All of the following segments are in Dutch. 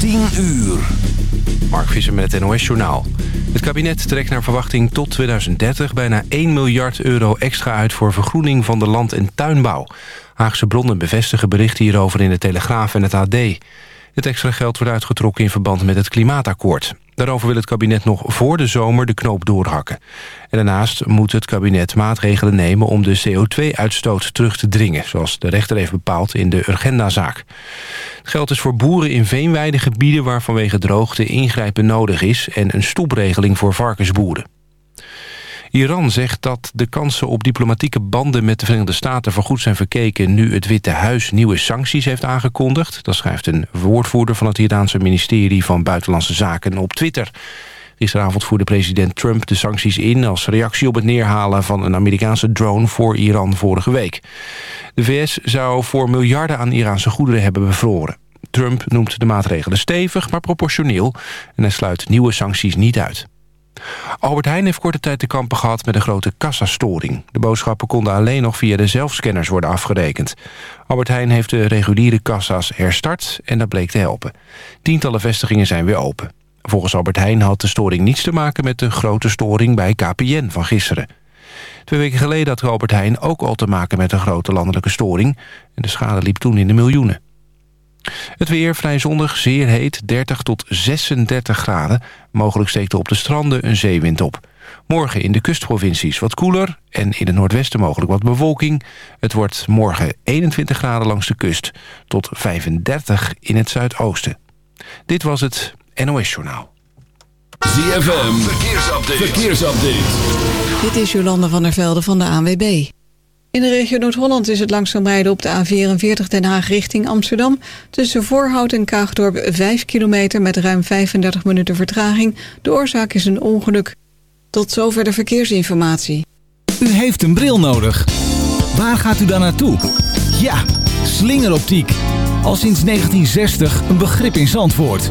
10 uur. Mark Visser met het NOS Journaal. Het kabinet trekt naar verwachting tot 2030 bijna 1 miljard euro extra uit voor vergroening van de land- en tuinbouw. Haagse bronnen bevestigen berichten hierover in de Telegraaf en het AD. Het extra geld wordt uitgetrokken in verband met het klimaatakkoord. Daarover wil het kabinet nog voor de zomer de knoop doorhakken. En daarnaast moet het kabinet maatregelen nemen om de CO2-uitstoot terug te dringen... zoals de rechter heeft bepaald in de Urgenda-zaak. Het geld is voor boeren in veenweidegebieden waar vanwege droogte ingrijpen nodig is... en een stoepregeling voor varkensboeren. Iran zegt dat de kansen op diplomatieke banden met de Verenigde Staten voorgoed zijn verkeken nu het Witte Huis nieuwe sancties heeft aangekondigd. Dat schrijft een woordvoerder van het Iraanse ministerie van Buitenlandse Zaken op Twitter. Gisteravond voerde president Trump de sancties in als reactie op het neerhalen van een Amerikaanse drone voor Iran vorige week. De VS zou voor miljarden aan Iraanse goederen hebben bevroren. Trump noemt de maatregelen stevig, maar proportioneel en hij sluit nieuwe sancties niet uit. Albert Heijn heeft korte tijd te kampen gehad met een grote kassastoring. De boodschappen konden alleen nog via de zelfscanners worden afgerekend. Albert Heijn heeft de reguliere kassa's herstart en dat bleek te helpen. Tientallen vestigingen zijn weer open. Volgens Albert Heijn had de storing niets te maken met de grote storing bij KPN van gisteren. Twee weken geleden had Albert Heijn ook al te maken met een grote landelijke storing... en de schade liep toen in de miljoenen. Het weer vrij zonnig, zeer heet, 30 tot 36 graden. Mogelijk steekt er op de stranden een zeewind op. Morgen in de kustprovincies wat koeler en in het noordwesten mogelijk wat bewolking. Het wordt morgen 21 graden langs de kust tot 35 in het zuidoosten. Dit was het NOS Journaal. ZFM, verkeersupdate. verkeersupdate. Dit is Jolanda van der Velde van de ANWB. In de regio Noord-Holland is het langzaam rijden op de A44 Den Haag richting Amsterdam. Tussen Voorhout en Kaagdorp 5 kilometer met ruim 35 minuten vertraging. De oorzaak is een ongeluk. Tot zover de verkeersinformatie. U heeft een bril nodig. Waar gaat u dan naartoe? Ja, slingeroptiek. Al sinds 1960 een begrip in Zandvoort.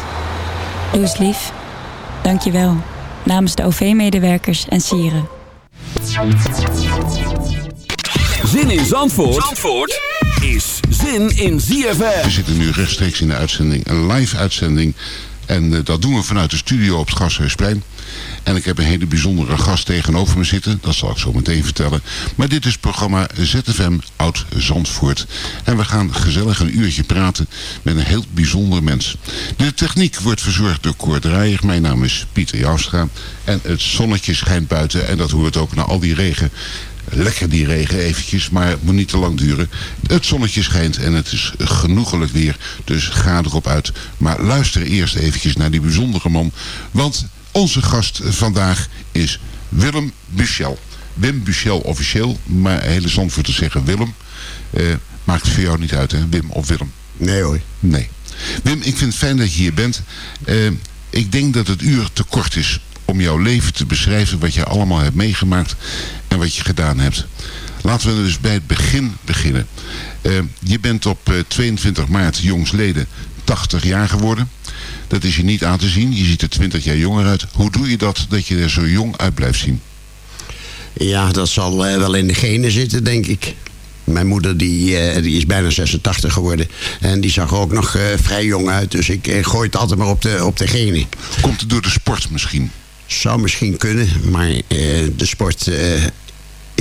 Doe eens lief. Dank je wel. Namens de OV-medewerkers en sieren. Zin in Zandvoort, Zandvoort is zin in ZFM. We zitten nu rechtstreeks in de uitzending, een live uitzending. En eh, dat doen we vanuit de studio op het Gasthuisplein. En ik heb een hele bijzondere gast tegenover me zitten. Dat zal ik zo meteen vertellen. Maar dit is programma ZFM Oud Zandvoort. En we gaan gezellig een uurtje praten met een heel bijzonder mens. De techniek wordt verzorgd door Draaier. Mijn naam is Pieter Joustra. En het zonnetje schijnt buiten. En dat hoort ook na al die regen. Lekker die regen eventjes, maar het moet niet te lang duren. Het zonnetje schijnt en het is genoegelijk weer, dus ga erop uit. Maar luister eerst eventjes naar die bijzondere man, want onze gast vandaag is Willem Michel. Wim Buchel officieel, maar hele Zandvoorters zeggen Willem. Uh, maakt het voor jou niet uit, hè? Wim of Willem? Nee hoor. Nee. Wim, ik vind het fijn dat je hier bent. Uh, ik denk dat het uur te kort is om jouw leven te beschrijven, wat je allemaal hebt meegemaakt en wat je gedaan hebt. Laten we dus bij het begin beginnen. Uh, je bent op 22 maart jongsleden 80 jaar geworden. Dat is je niet aan te zien. Je ziet er 20 jaar jonger uit. Hoe doe je dat, dat je er zo jong uit blijft zien? Ja, dat zal uh, wel in de genen zitten, denk ik. Mijn moeder die, uh, die is bijna 86 geworden. En die zag er ook nog uh, vrij jong uit. Dus ik gooi het altijd maar op de, op de genen. Komt het door de sport misschien? Zou misschien kunnen. Maar de sport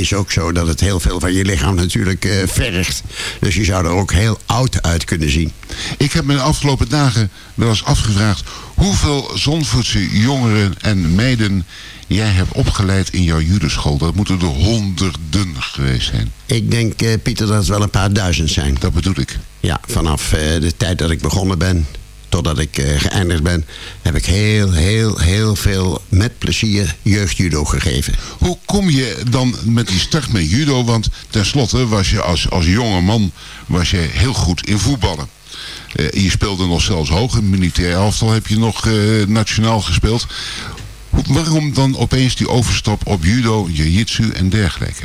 is ook zo dat het heel veel van je lichaam natuurlijk uh, vergt. Dus je zou er ook heel oud uit kunnen zien. Ik heb me de afgelopen dagen wel eens afgevraagd... hoeveel Zonvoetse jongeren en meiden jij hebt opgeleid in jouw judenschool. Dat moeten er honderden geweest zijn. Ik denk, uh, Pieter, dat het wel een paar duizend zijn. Dat bedoel ik. Ja, vanaf uh, de tijd dat ik begonnen ben totdat ik uh, geëindigd ben, heb ik heel, heel, heel veel met plezier jeugdjudo gegeven. Hoe kom je dan met die start met judo? Want tenslotte was je als, als jonge man was je heel goed in voetballen. Uh, je speelde nog zelfs hoog. In militair elftal heb je nog uh, nationaal gespeeld. Waarom dan opeens die overstap op judo, jiu-jitsu en dergelijke?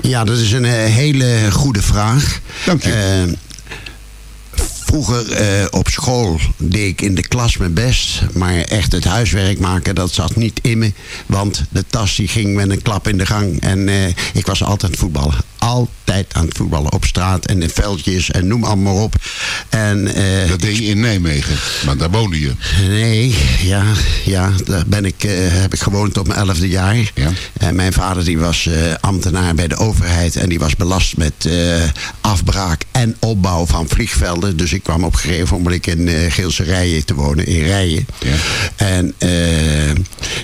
Ja, dat is een hele goede vraag. Dank je. Vroeger uh, op school deed ik in de klas mijn best. Maar echt het huiswerk maken, dat zat niet in me. Want de tas die ging met een klap in de gang. En uh, ik was altijd voetballen altijd aan het voetballen. Op straat en in veldjes en noem allemaal op. En, uh, dat deed je in Nijmegen, maar daar woonde je. Nee, ja, ja daar ben ik, uh, heb ik gewoond tot mijn elfde jaar. Ja. En mijn vader die was uh, ambtenaar bij de overheid. En die was belast met afbraak en opbouw van vliegvelden. Dus ik kwam op een gegeven moment in Geelse Rijen te wonen, in Rijen. Ja. En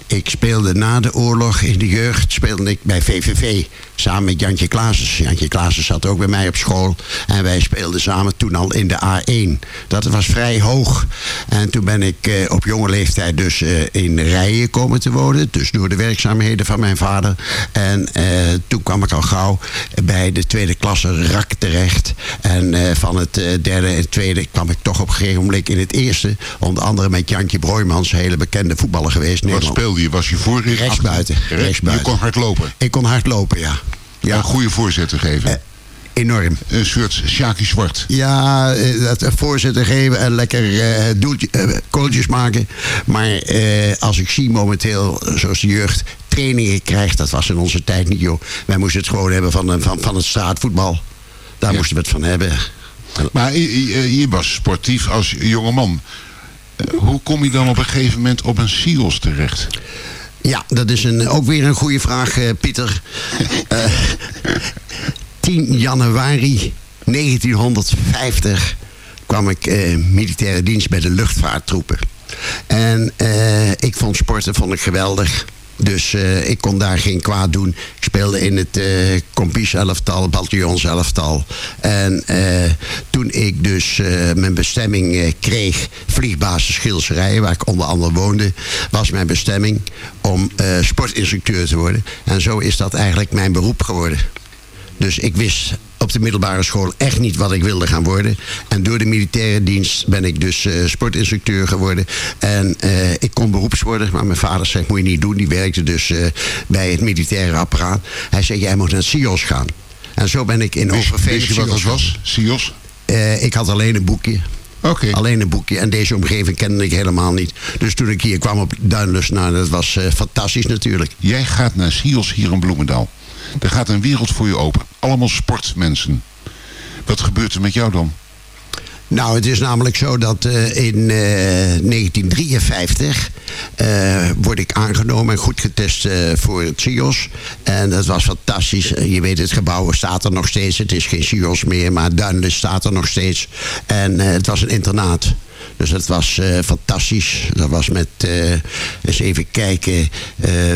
ik speelde na de oorlog in de jeugd speelde ik bij VVV. Samen met Jantje Klaassen. Jantje Klaassen zat ook bij mij op school. En wij speelden samen toen al in de A1. Dat was vrij hoog. En toen ben ik eh, op jonge leeftijd dus eh, in Rijen komen te wonen. Dus door de werkzaamheden van mijn vader. En eh, toen kwam ik al gauw bij de tweede klasse RAK terecht. En van het derde en tweede kwam ik toch op een gegeven moment in het eerste. Onder andere met Jantje Broijmans, hele bekende voetballer geweest. Wat speelde je? Was je voor? Rechtsbuiten. Rechtsbuiten. Je kon hard lopen? Ik kon hard lopen, ja ja. een goede voorzitter geven. Eh, enorm. Een soort Sjaki Zwart. Ja, eh, dat voorzitter geven en lekker uh, doeltje, uh, kooltjes maken. Maar uh, als ik zie momenteel, zoals de jeugd trainingen krijgt, dat was in onze tijd niet, joh. Wij moesten het gewoon hebben van, van, van het straatvoetbal. Daar ja. moesten we het van hebben. Maar je, je was sportief als jongeman. Hoe kom je dan op een gegeven moment op een SIOS terecht? Ja, dat is een, ook weer een goede vraag, uh, Pieter. uh, 10 januari 1950 kwam ik uh, militaire dienst bij de luchtvaarttroepen. En uh, ik vond sporten vond ik geweldig. Dus uh, ik kon daar geen kwaad doen. Ik speelde in het uh, Compies elftal, Bataljons elftal. En uh, toen ik dus mijn bestemming kreeg, vliegbasis Schilserijen, waar ik onder andere woonde, was mijn bestemming om sportinstructeur te worden. En zo is dat eigenlijk mijn beroep geworden. Dus ik wist op de middelbare school echt niet wat ik wilde gaan worden. En door de militaire dienst ben ik dus uh, sportinstructeur geworden. En uh, ik kon beroeps worden, maar mijn vader zei, moet je niet doen. Die werkte dus uh, bij het militaire apparaat. Hij zei, jij moet naar SIOS gaan. En zo ben ik in Overveen... Weet je wat dat was, SIOS? ik had alleen een boekje. Okay. Alleen een boekje. En deze omgeving kende ik helemaal niet. Dus toen ik hier kwam op Duinlust, nou, dat was fantastisch natuurlijk. Jij gaat naar SIOS hier in Bloemendaal. Er gaat een wereld voor je open. Allemaal sportmensen. Wat gebeurt er met jou dan? Nou, het is namelijk zo dat uh, in uh, 1953 uh, word ik aangenomen en goed getest voor het CIOS. En dat was fantastisch. je weet, het gebouw staat er nog steeds. Het is geen CIOS meer, maar Duinlust staat er nog steeds. En het was een internaat. Dus dat was uh, fantastisch. Dat was met, uh, eens even kijken, uh,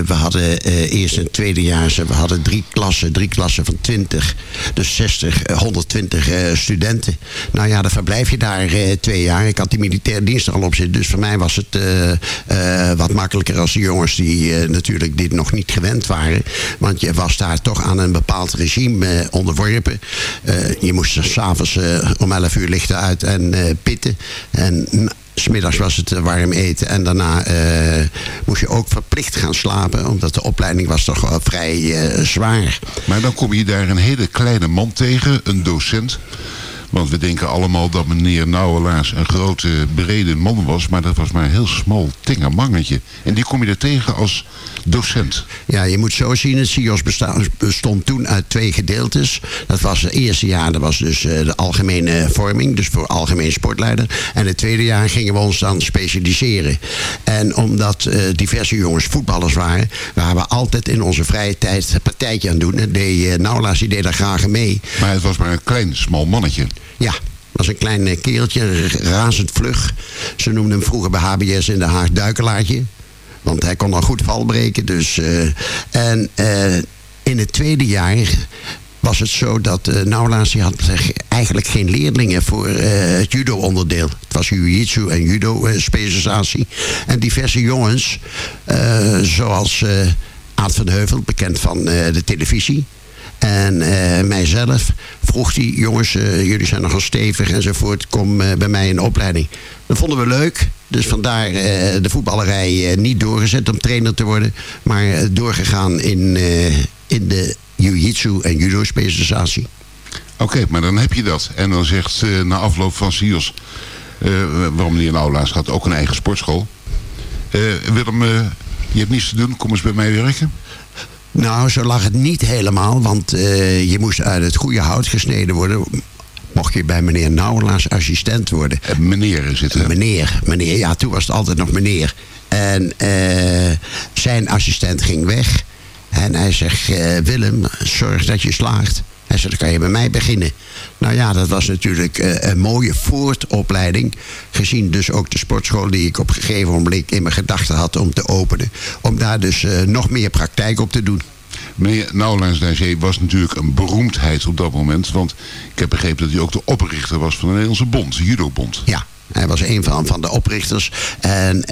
we hadden eerst en tweede jaar, we hadden drie klassen, drie klassen van 20. Dus 60, 120 studenten. Nou ja, dan verblijf je daar twee jaar. Ik had die militaire dienst er al op zitten. Dus voor mij was het wat makkelijker als de jongens die natuurlijk dit nog niet gewend waren. Want je was daar toch aan een bepaald regime onderworpen. je moest s'avonds om 11 uur lichten uit en pitten. En Smiddags was het warm eten en daarna uh, moest je ook verplicht gaan slapen. Omdat de opleiding was toch wel vrij uh, zwaar. Maar dan kom je daar een hele kleine man tegen, een docent. Want we denken allemaal dat meneer Nouwelaars een grote, brede man was. Maar dat was maar een heel smal, tinger mangetje. En die kom je er tegen als docent. Ja, je moet zo zien. Het CIOS bestond toen uit twee gedeeltes. Dat was het eerste jaar, dat was dus eh, de algemene vorming. Dus voor algemeen sportleider. En het tweede jaar gingen we ons dan specialiseren. En omdat uh, diverse jongens voetballers waren... waren we altijd in onze vrije tijd een partijtje aan doen. En deed, uh, Nouwelaars die deed daar graag mee. Maar het was maar een klein, smal mannetje. Ja, was een klein eh, kereltje, razend vlug. Ze noemden hem vroeger bij HBS in de Haag Duikelaartje. Want hij kon al goed valbreken. Dus, uh, en uh, in het tweede jaar was het zo dat uh, Naulaas had eigenlijk geen leerlingen voor het judo-onderdeel. Het was jiu-jitsu en judo-specialisatie. En diverse jongens, zoals Aad van Heuvel, bekend van de televisie... En uh, mijzelf vroeg die jongens, uh, jullie zijn nogal stevig enzovoort, kom uh, bij mij in opleiding. Dat vonden we leuk. Dus vandaar de voetballerij niet doorgezet om trainer te worden. Maar doorgegaan in, in de jiu-jitsu en judo specialisatie. Oké, maar dan heb je dat. En dan zegt na afloop van SIOS, waarom meneer Naulaas gaat ook een eigen sportschool. Willem, je hebt niets te doen, kom eens bij mij werken. Nou, zo lag het niet helemaal, want uh, je moest uit het goede hout gesneden worden. Mocht je bij meneer Nauwelaars assistent worden. En eh, meneer zitten. Meneer, meneer, ja, toen was het altijd nog meneer. En uh, zijn assistent ging weg. En hij zegt, uh, Willem, zorg dat je slaagt. Hij zei, dan kan je bij mij beginnen. Nou ja, dat was natuurlijk uh, een mooie voortopleiding. Gezien dus ook de sportschool die ik op een gegeven moment in mijn gedachten had om te openen. Om daar dus uh, nog meer praktijk op te doen. Meneer Dajé was natuurlijk een beroemdheid op dat moment. Want ik heb begrepen dat hij ook de oprichter was van de Nederlandse bond, de judobond. Ja, hij was een van, van de oprichters. En uh,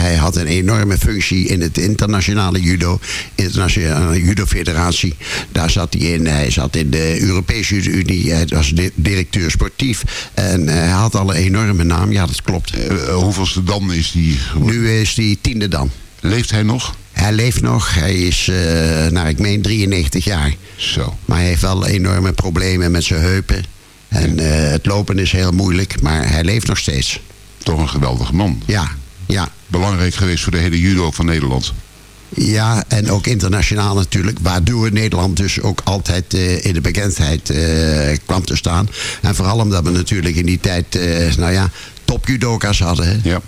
hij had een enorme functie in het internationale judo. Internationale judo federatie. Daar zat hij in. Hij zat in de Europese Unie. Hij was directeur sportief. En uh, hij had al een enorme naam. Ja, dat klopt. Uh, hoeveelste dan is hij? Nu is hij tiende dan. Leeft hij nog? Hij leeft nog. Hij is, nou ik meen, 93 jaar. Zo. Maar hij heeft wel enorme problemen met zijn heupen. En uh, het lopen is heel moeilijk, maar hij leeft nog steeds. Toch een geweldige man. Ja, ja. Belangrijk geweest voor de hele judo van Nederland. Ja, en ook internationaal natuurlijk. Waardoor Nederland dus ook altijd uh, in de bekendheid uh, kwam te staan. En vooral omdat we natuurlijk in die tijd, nou ja, top judoka's hadden. Hè? Ja.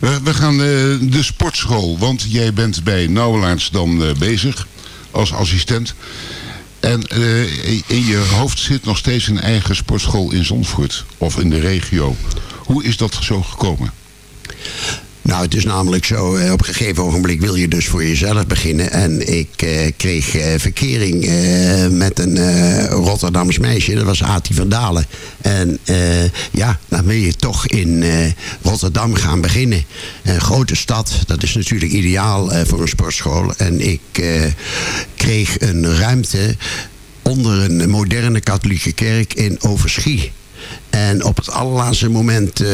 We, we gaan de sportschool, want jij bent bij Nauwelaars dan bezig als assistent. En uh, in je hoofd zit nog steeds een eigen sportschool in Zandvoort. Of in de regio. Hoe is dat zo gekomen? Nou, het is namelijk zo, eh, op een gegeven ogenblik wil je dus voor jezelf beginnen. En ik eh, kreeg eh, verkering eh, met een eh, Rotterdams meisje, dat was Ati van Dalen. En eh, ja, dan wil je toch in Rotterdam gaan beginnen. Een grote stad, dat is natuurlijk ideaal voor een sportschool. En ik kreeg een ruimte onder een moderne katholieke kerk in Overschie. En op het allerlaatste moment uh,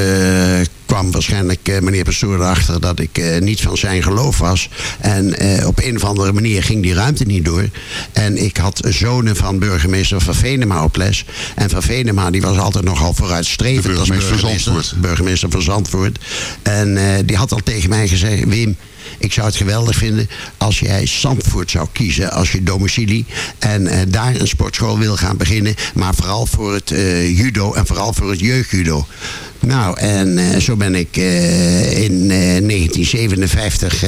kwam waarschijnlijk uh, meneer Pastoor erachter dat ik uh, niet van zijn geloof was. En op een of andere manier ging die ruimte niet door. En ik had zonen van burgemeester Van Venema op les. En Van Venema die was altijd nogal vooruitstrevend als burgemeester. Van Zandvoort. Burgemeester van Zandvoort. En die had al tegen mij gezegd, Wim... Ik zou het geweldig vinden als jij Zandvoort zou kiezen als je domicilie. En uh, daar een sportschool wil gaan beginnen. Maar vooral voor het uh, judo en vooral voor het jeugdjudo. Nou, en uh, zo ben ik in 1957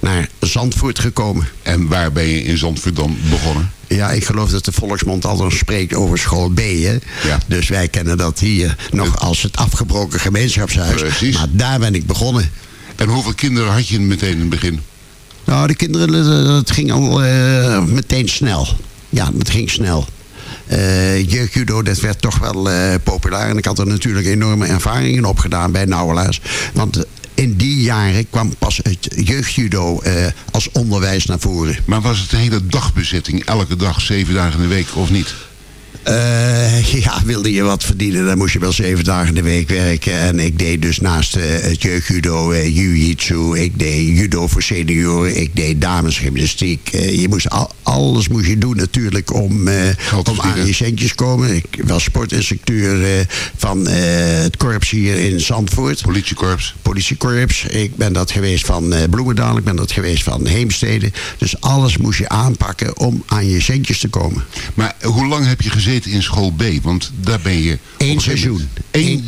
naar Zandvoort gekomen. En waar ben je in Zandvoort dan begonnen? Ja, ik geloof dat de volksmond altijd spreekt over school B. Hè? Ja. Dus wij kennen dat hier nog als het afgebroken gemeenschapshuis. Precies. Maar daar ben ik begonnen. En hoeveel kinderen had je meteen in het begin? Nou, de kinderen, dat- ging al eh, meteen snel. Ja, dat ging snel. Eh jeugdjudo, dat werd toch wel eh, populair. En ik had er natuurlijk enorme ervaringen op gedaan bij Nauwelaars. Want in die jaren kwam pas het jeugdjudo eh, als onderwijs naar voren. Maar was het een hele dagbezetting, elke dag, zeven dagen in de week of niet? Eh, ja, wilde je wat verdienen, dan moest je wel zeven dagen in de week werken. En ik deed dus naast eh, het jeugdjudo, eh jiu-jitsu, ik deed judo voor senioren, ik deed damesgymnastiek. Je moest al, alles moest je doen natuurlijk om, te om aan je centjes komen. Ik was sportinstructeur van het korps hier in Zandvoort. Politiekorps. Politiekorps. Ik ben dat geweest van Bloemendaal, ik ben dat geweest van Heemstede. Dus alles moest je aanpakken om aan je centjes te komen. Maar hoe lang heb je gezeten in school B? Want daar ben je... Eén seizoen. Eén,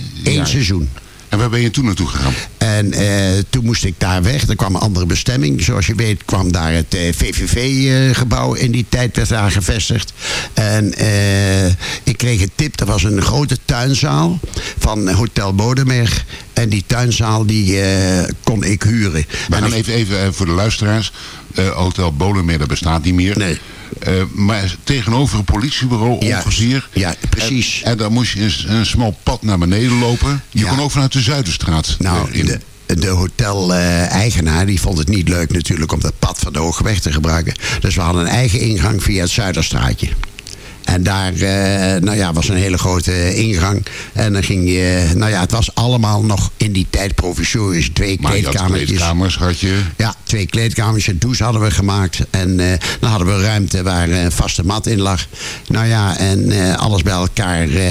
seizoen. En waar ben je toen naartoe gegaan? En eh, toen moest ik daar weg. Er kwam een andere bestemming. Zoals je weet kwam daar het VVV-gebouw in die tijd werd daar gevestigd. En eh, ik kreeg een tip. Er was een grote tuinzaal van Hotel Bodemer. En die tuinzaal die eh, kon ik huren. Gaan ik- even, even eh, voor de luisteraars. Eh, Hotel Bolemer, dat bestaat niet meer. Nee. Eh, maar tegenover een politiebureau Ja, ongeveer. ja, precies. En, en dan moest je een, een smal pad naar beneden lopen. Je Ja. kon ook vanuit de Zuiderstraat Nou, eh, in. de, de hotel-eigenaar die vond het niet leuk natuurlijk om dat pad van de Hoogweg te gebruiken. Dus we hadden een eigen ingang via het Zuiderstraatje. En daar eh, nou ja, was een hele grote ingang. En dan ging je... Nou ja, het was allemaal nog in die tijd provisorisch. Twee maar kleedkamertjes. kleedkamers, had je... Ja, twee kleedkamers. Een douche hadden we gemaakt. En eh, dan hadden we ruimte waar eh, een vaste mat in lag. Nou ja, en eh, alles bij elkaar... eh,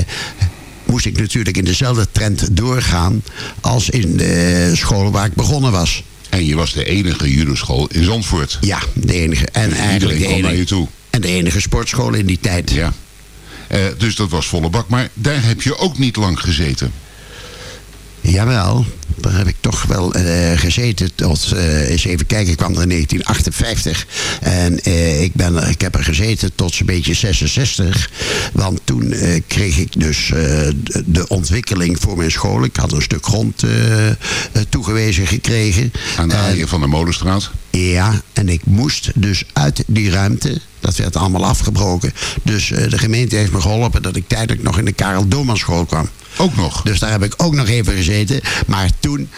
moest ik natuurlijk in dezelfde trend doorgaan... als in de school waar ik begonnen was. En je was de enige judoschool in Zandvoort. Ja, de enige. En Dus eigenlijk iedereen de kwam naar je enige, toe. En de enige sportschool in die tijd. Ja. Eh, dus dat was volle bak. Maar daar heb je ook niet lang gezeten. Jawel, daar heb ik toch wel eh, gezeten tot, eh, eens even kijken, ik kwam er in 1958. En ik, ben er, ik heb er gezeten tot zo'n beetje 66. Want toen kreeg ik dus de, ontwikkeling voor mijn school. Ik had een stuk grond toegewezen gekregen. Aan de van de Molenstraat. Ja, en ik moest dus uit die ruimte. Dat werd allemaal afgebroken. Dus eh, de gemeente heeft me geholpen dat ik tijdelijk nog in de Karel Doorman school kwam. Ook nog? Dus daar heb ik ook nog even gezeten. Maar toen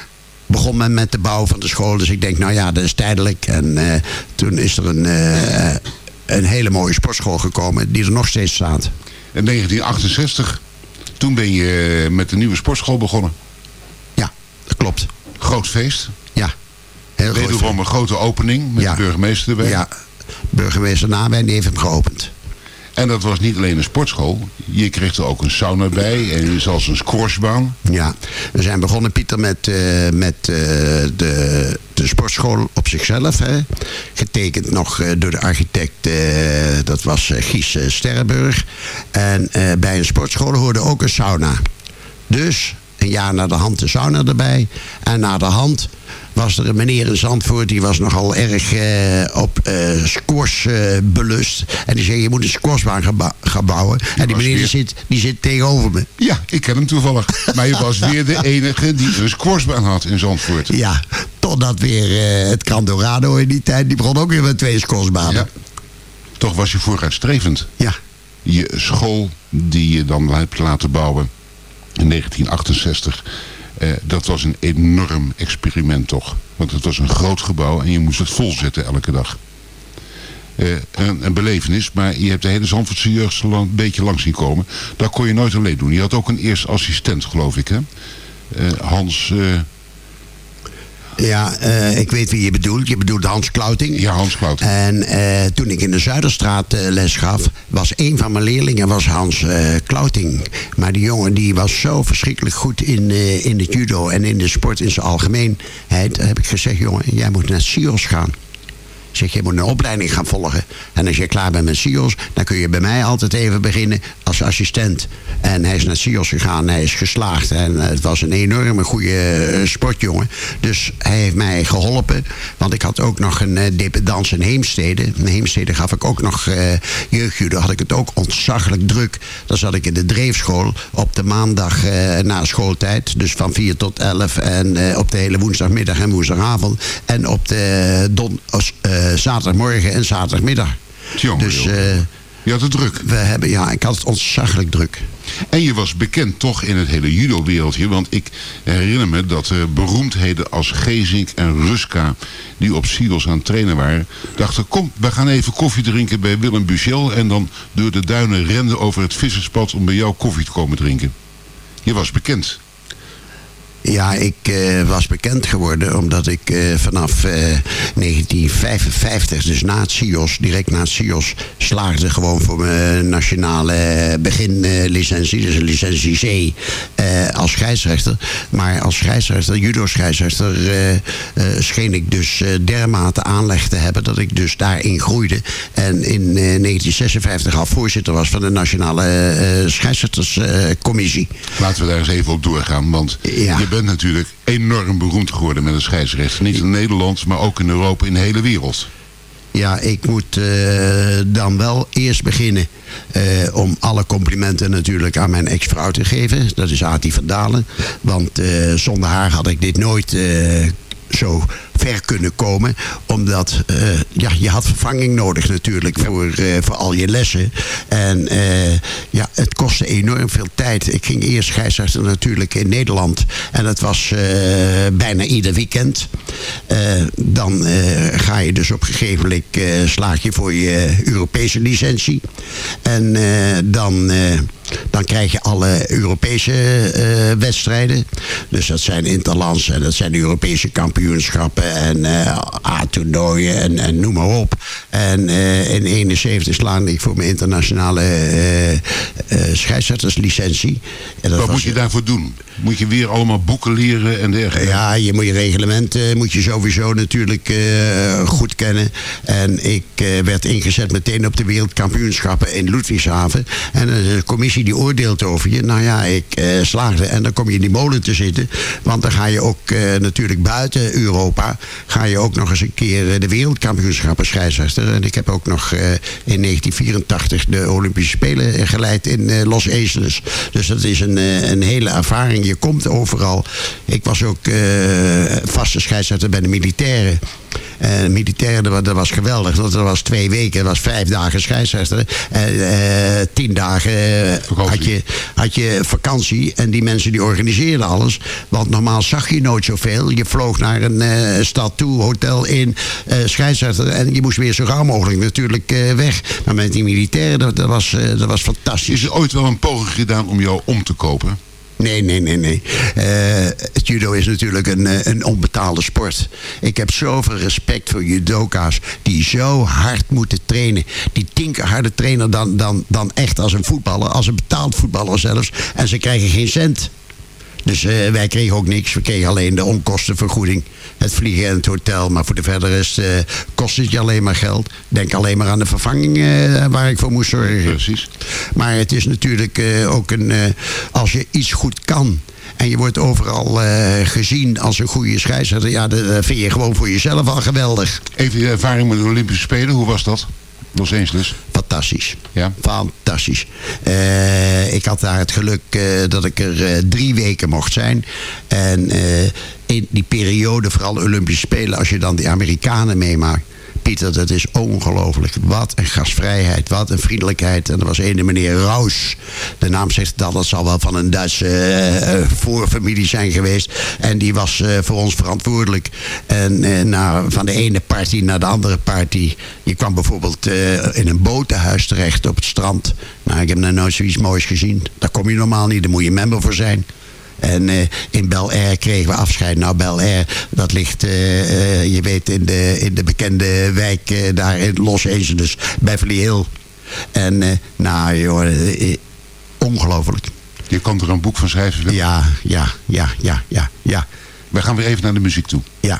begon men met de bouw van de school. Dus ik denk, nou ja, dat is tijdelijk. En eh, toen is er een, eh, een hele mooie sportschool gekomen die er nog steeds staat. In 1968, toen ben je met de nieuwe sportschool begonnen. Ja, dat klopt. Groot feest. Ja, heel Wederom een grote opening met Ja. de burgemeester erbij. Ja, burgemeester Nabijn die heeft hem geopend. En dat was niet alleen een sportschool. Je kreeg er ook een sauna bij en zelfs een squashbaan. Ja, we zijn begonnen, Pieter, met, eh, met eh, de, de sportschool op zichzelf. Hè. Getekend nog eh, door de architect, dat was Gies Sterrenburg. En bij een sportschool hoorde ook een sauna. Dus een jaar na de hand de sauna erbij. En na de hand was er een meneer in Zandvoort... die was nogal erg eh, op eh, squash eh, belust. En die zei, je moet een squashbaan gaan, bou- gaan bouwen. en die meneer die zit, die zit tegenover me. Ja, ik ken hem toevallig. Maar je was weer de enige die een squashbaan had in Zandvoort. Ja, totdat weer het Candorado in die tijd, die begon ook weer met twee. Ja. Toch was je vooruitstrevend. Ja. Je school die je dan hebt laten bouwen in 1968... eh, dat was een enorm experiment toch. Want het was een groot gebouw en je moest het volzetten elke dag. Eh, een, een belevenis, maar je hebt de hele Zandvoortse jeugd een beetje langs zien komen. Dat kon je nooit alleen doen. Je had ook een eerste assistent, geloof ik, hè? Eh, Hans... Ja, eh, ik weet wie je bedoelt. Je bedoelt Hans Klauting. Ja, Hans Klauting. En eh, toen ik in de Zuiderstraat eh, les gaf, was een van mijn leerlingen was Hans Klauting. Maar die jongen die was zo verschrikkelijk goed in, in het judo en in de sport in zijn algemeenheid. Heb ik gezegd, jongen, jij moet naar Sios gaan. Zeg, je moet een opleiding gaan volgen. En als je klaar bent met SIOS, dan kun je bij mij altijd even beginnen als assistent. En hij is naar SIOS gegaan, hij is geslaagd. En het was een enorme goede sportjongen. Dus hij heeft mij geholpen. Want ik had ook nog een uh, dependance in Heemstede. In Heemstede gaf ik ook nog uh, jeugdjudo. had ik het ook ontzaglijk druk. Dan zat ik in de dreefschool op de maandag na schooltijd. Dus van 4 tot 11. En op de hele woensdagmiddag en woensdagavond. En op de don, zaterdagmorgen en zaterdagmiddag. Tjonge, dus je had het druk. We hebben, ja, ik had het ontzaglijk druk. En je was bekend toch in het hele judo-wereldje. Want ik herinner me dat uh, beroemdheden als Gezink en Ruska... die op Silos aan het trainen waren... dachten, kom, we gaan even koffie drinken bij Willem Buchel... en dan door de duinen renden over het visserspad... om bij jou koffie te komen drinken. Je was bekend. Ja, ik uh, was bekend geworden omdat ik uh, vanaf uh, 1955, dus na het CIOS, direct na het CIOS, slaagde gewoon voor mijn nationale beginlicentie, dus een licentie C, als scheidsrechter. Maar als scheidsrechter, judo-scheidsrechter, scheen ik dus dermate aanleg te hebben dat ik dus daarin groeide. En in 1956 al voorzitter was van de nationale scheidsrechterscommissie. Laten we daar eens even op doorgaan, want ja bent natuurlijk enorm beroemd geworden met een scheidsrechter. Niet in Nederland, maar ook in Europa, in de hele wereld. Ja, ik moet uh, dan wel eerst beginnen uh, om alle complimenten natuurlijk aan mijn ex-vrouw te geven. Dat is Ati van Dalen. Want uh, zonder haar had ik dit nooit zo ver kunnen komen. Omdat uh, ja, je had vervanging nodig natuurlijk voor, uh, voor al je lessen. En uh, ja, het kostte enorm veel tijd. Ik ging eerst scheidsrechter natuurlijk in Nederland. En dat was bijna ieder weekend. dan ga je dus op een gegeven moment slaag je voor je Europese licentie. En dan dan krijg je alle Europese uh, wedstrijden. Dus dat zijn interlands en dat zijn Europese kampioenschappen en uh, A-toernooien en, en, noem maar op. En uh, in 71 slaande ik voor mijn internationale scheidsrechterslicentie. En Wat moet je daarvoor doen? Moet je weer allemaal boeken leren en dergelijke? Ja, je moet je reglementen moet je sowieso natuurlijk goed kennen. En ik werd ingezet meteen op de wereldkampioenschappen in Ludwigshaven. En de commissie die oordeelt over je. Nou ja, ik slaagde. En dan kom je in die molen te zitten. Want dan ga je ook natuurlijk buiten Europa... ga je ook nog eens een keer uh, de wereldkampioenschappen scheidsrechter. En ik heb ook nog in 1984 de Olympische Spelen geleid in Los Angeles. Dus dat is een, een hele ervaring. Je komt overal. Ik was ook vaste scheidsrechter bij de militairen. Uh, militair, dat, was geweldig. Dat was twee weken, dat was vijf dagen scheidsrechter. En uh, tien dagen uh, had, je, had je vakantie. En die mensen die organiseerden alles. Want normaal zag je nooit zoveel. Je vloog naar een stad toe, hotel in, scheidsrechter. En je moest weer zo gauw mogelijk natuurlijk weg. Maar met die militairen, dat, dat was, dat was fantastisch. Is er ooit wel een poging gedaan om jou om te kopen? Nee, nee, nee, nee. Uh, het judo is natuurlijk een, eh, een onbetaalde sport. Ik heb zoveel respect voor judoka's die zo hard moeten trainen. Die tien keer harder trainen dan, dan, dan echt als een voetballer. Als een betaald voetballer zelfs. En ze krijgen geen cent. Dus uh, wij kregen ook niks. We kregen alleen de onkostenvergoeding. Het vliegen en het hotel. Maar voor de verder rest uh, kost het je alleen maar geld. Denk alleen maar aan de vervanging uh, waar ik voor moest zorgen. Precies. Maar het is natuurlijk ook een... als je iets goed kan... En je wordt overal gezien als een goede scheidsrechter. Ja, dat vind je gewoon voor jezelf al geweldig. Even je ervaring met de Olympische Spelen. Hoe was dat? Los Angeles? Fantastisch. Ja? Fantastisch. Uh, ik had daar het geluk uh, dat ik er uh, drie weken mocht zijn. En in die periode, vooral Olympische Spelen, als je dan die Amerikanen meemaakt Pieter, dat is ongelooflijk. Wat een gastvrijheid, wat een vriendelijkheid. En er was ene meneer Raus. De naam zegt dat, dat zal wel van een Duitse uh, voorfamilie zijn geweest. En die was uh, voor ons verantwoordelijk. En uh, nou, van de ene party naar de andere party. Je kwam bijvoorbeeld in een botenhuis terecht op het strand. Nou, ik heb nog nooit zoiets moois gezien. Daar kom je normaal niet, daar moet je member voor zijn. En uh, in Bel Air kregen we afscheid. Nou, Bel Air, dat ligt, uh, uh, je weet, in de, in de bekende wijk daar in Los Angeles, Beverly Hill. En nou, joh, ongelooflijk. Je kan er een boek van schrijven. Ja, ja, ja, ja, ja, ja. We gaan weer even naar de muziek toe. Ja.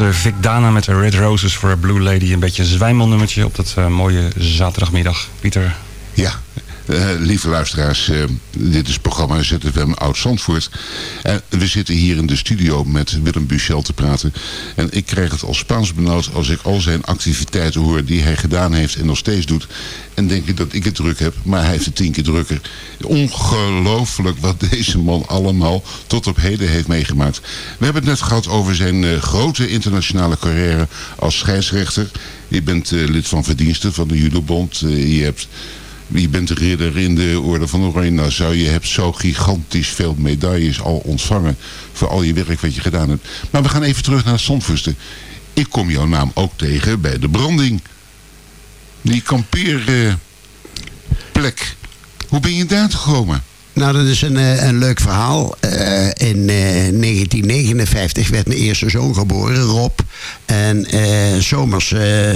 Was Vic Dana met Red Roses voor Blue Lady. Een beetje een zwijmelnummertje op dat mooie zaterdagmiddag. Pieter? Ja, uh, lieve luisteraars, uh, dit is het programma ZFM Oud-Zandvoort. En we zitten hier in de studio met Willem Buchel te praten. En ik krijg het al Spaans benauwd als ik al zijn activiteiten hoor die hij gedaan heeft en nog steeds doet. En denk ik dat ik het druk heb, maar hij heeft het tien keer drukker. Ongelooflijk wat deze man allemaal tot op heden heeft meegemaakt. We hebben het net gehad over zijn uh, grote internationale carrière als scheidsrechter. Je bent lid van verdiensten van de Judobond. je hebt je bent de ridder in de orde van Oranje Nassau. Je hebt zo gigantisch veel medailles al ontvangen voor al je werk wat je gedaan hebt. Maar we gaan even terug naar Zandvoorsten. Ik kom jouw naam ook tegen bij de branding. Die kampeerplek. Hoe ben je daar gekomen? Nou, dat is een, eh, een leuk verhaal. Uh, in uh, eh, 1959 werd mijn eerste zoon geboren, Rob. En zomers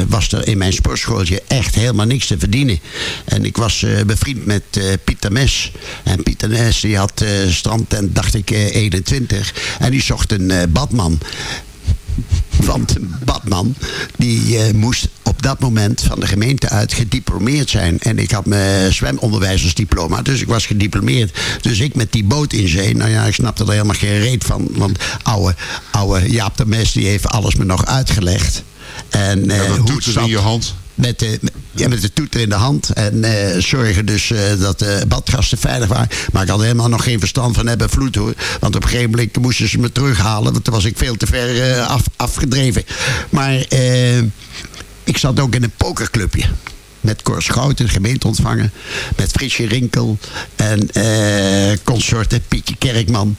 was er in mijn sportschooltje echt helemaal niks te verdienen. En ik was bevriend met Pieter Mes. En Pieter Mes die had strandtent, dacht ik, 21. En die zocht een badman. Want Badman, die uh, moest op dat moment van de gemeente uit gediplomeerd zijn. En ik had mijn zwemonderwijzersdiploma, dus ik was gediplomeerd. Dus ik met die boot in zee, nou ja, ik snapte er helemaal geen reet van. Want oude, oude Jaap de Mes, die heeft alles me nog uitgelegd. En, uh, ja, doet het in je hand? met de, ja, met de toeter in de hand. En uh, zorgen dus uh, dat de badgasten veilig waren. Maar ik had helemaal nog geen verstand van hebben vloed hoor. Want op een gegeven moment moesten ze me terughalen. Want toen was ik veel te ver uh, af, afgedreven. Maar ik zat ook in een pokerclubje. Met Cor Schouten, gemeente ontvangen. Met Frisje Rinkel. En consorten Pietje Kerkman.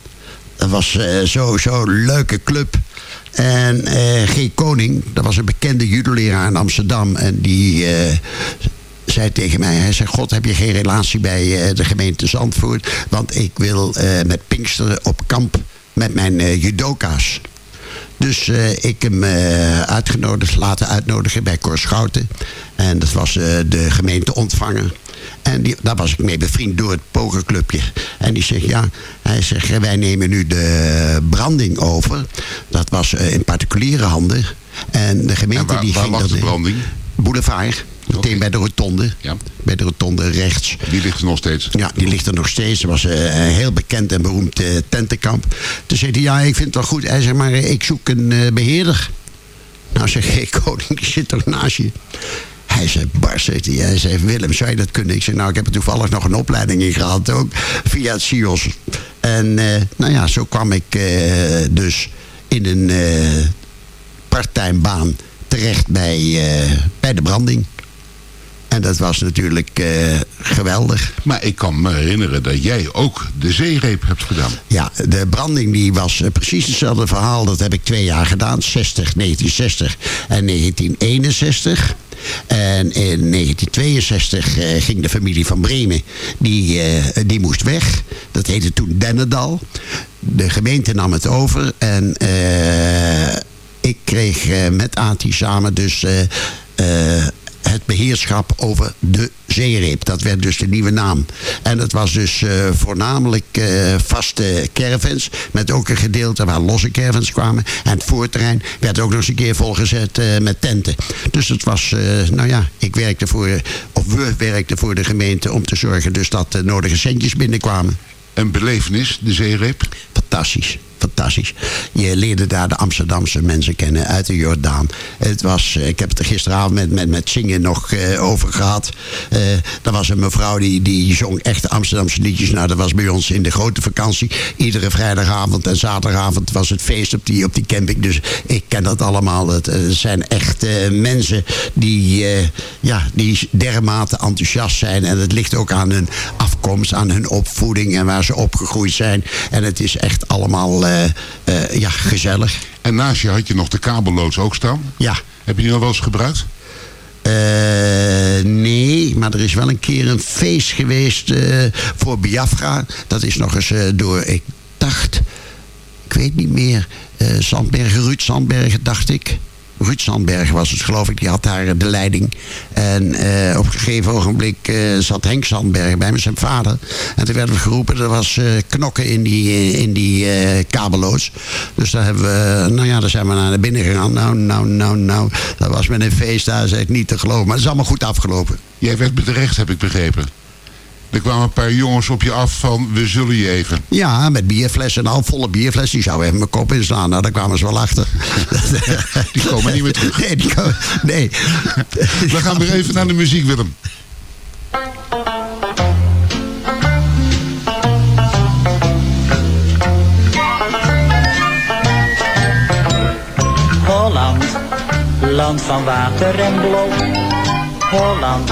Dat was zo'n zo leuke club. En uh, G. Koning, dat was een bekende judoleraar in Amsterdam. En die uh, zei tegen mij, hij zei... God, heb je geen relatie bij uh, de gemeente Zandvoort? Want ik wil met Pinksteren op kamp met mijn judoka's. Dus ik hem uitgenodigd, laten uitnodigen bij Cor Schouten. En dat was de gemeente ontvanger. En die, daar was ik mee bevriend door het pokerclubje. En die zegt, ja, hij zegt, wij nemen nu de branding over. Dat was in particuliere handen. En de gemeente en waar, die waar ging... Waar de branding? Boulevard. Meteen bij de rotonde. Ja. Bij de rotonde rechts. Die ligt er nog steeds? Ja, die ligt er nog steeds. Het was een heel bekend en beroemd uh, tentenkamp. Toen zei hij, ja, ik vind het wel goed. Hij zei, maar ik zoek een beheerder. Nou zeg ik, koning, die zit er naast je. Hij zei, Bars, hij. hij zei, Willem, zou je dat kunnen? Ik zei, nou, ik heb er toevallig nog een opleiding in gehad ook. Via het CIOS. En uh, nou ja, zo kwam ik dus in een baan terecht bij, bij de branding. En dat was natuurlijk uh, geweldig. Maar ik kan me herinneren dat jij ook de zeereep hebt gedaan. Ja, de branding die was uh, precies hetzelfde verhaal. Dat heb ik twee jaar gedaan. 60, 1960 en 1961. En in 1962 uh, ging de familie van Bremen, die, die moest weg. Dat heette toen Dennendal. De gemeente nam het over en ik kreeg met Ati samen dus het beheerschap over de zeereep. Dat werd dus de nieuwe naam. En het was dus uh, voornamelijk uh, vaste caravans. Met ook een gedeelte waar losse caravans kwamen. En het voorterrein werd ook nog eens een keer volgezet uh, met tenten. Dus het was, nou ja, ik werkte voor, of we werkten voor de gemeente om te zorgen dus dat de nodige centjes binnenkwamen. Een belevenis, de zeereep? Fantastisch fantastisch. Je leerde daar de Amsterdamse mensen kennen uit de Jordaan. Het was, ik heb het er gisteravond met, met, met zingen nog uh, over gehad. Uh, er was een mevrouw die, die zong echte Amsterdamse liedjes. Nou, dat was bij ons in de grote vakantie. Iedere vrijdagavond en zaterdagavond was het feest op die, op die camping. Dus ik ken dat allemaal. Het, zijn echt mensen die, ja, die dermate enthousiast zijn. En het ligt ook aan hun afkomst, aan hun opvoeding en waar ze opgegroeid zijn. En het is echt allemaal uh, uh, ja, gezellig. En naast je had je nog de kabelloods ook staan? Ja. Heb je die nog wel eens gebruikt? Uh, nee, maar er is wel een keer een feest geweest voor Biafra. Dat is nog eens door, ik dacht, ik weet niet meer, Zandbergen, Ruud Zandbergen, dacht ik. Ruud Sandberg was het geloof ik, die had daar de leiding. En eh, op een gegeven ogenblik eh, zat Henk Sandberg bij me, zijn vader. En toen werden we geroepen, er was eh, knokken in die, in die kabeloos. Dus daar hebben we, nou ja, daar zijn we naar binnen gegaan. Nou, nou, nou, nou, dat was met een feest daar, zeg ik niet te geloven. Maar het is allemaal goed afgelopen. Jij werd bedreigd, heb ik begrepen. Er kwamen een paar jongens op je af van, we zullen je even. Ja, met bierflessen, een halfvolle bierfles. Die zou even mijn kop in slaan. Nou, daar kwamen ze wel achter. die komen niet meer terug. Nee, die komen, nee. We gaan weer even naar de muziek, Willem. Holland, land van water en blauw. Holland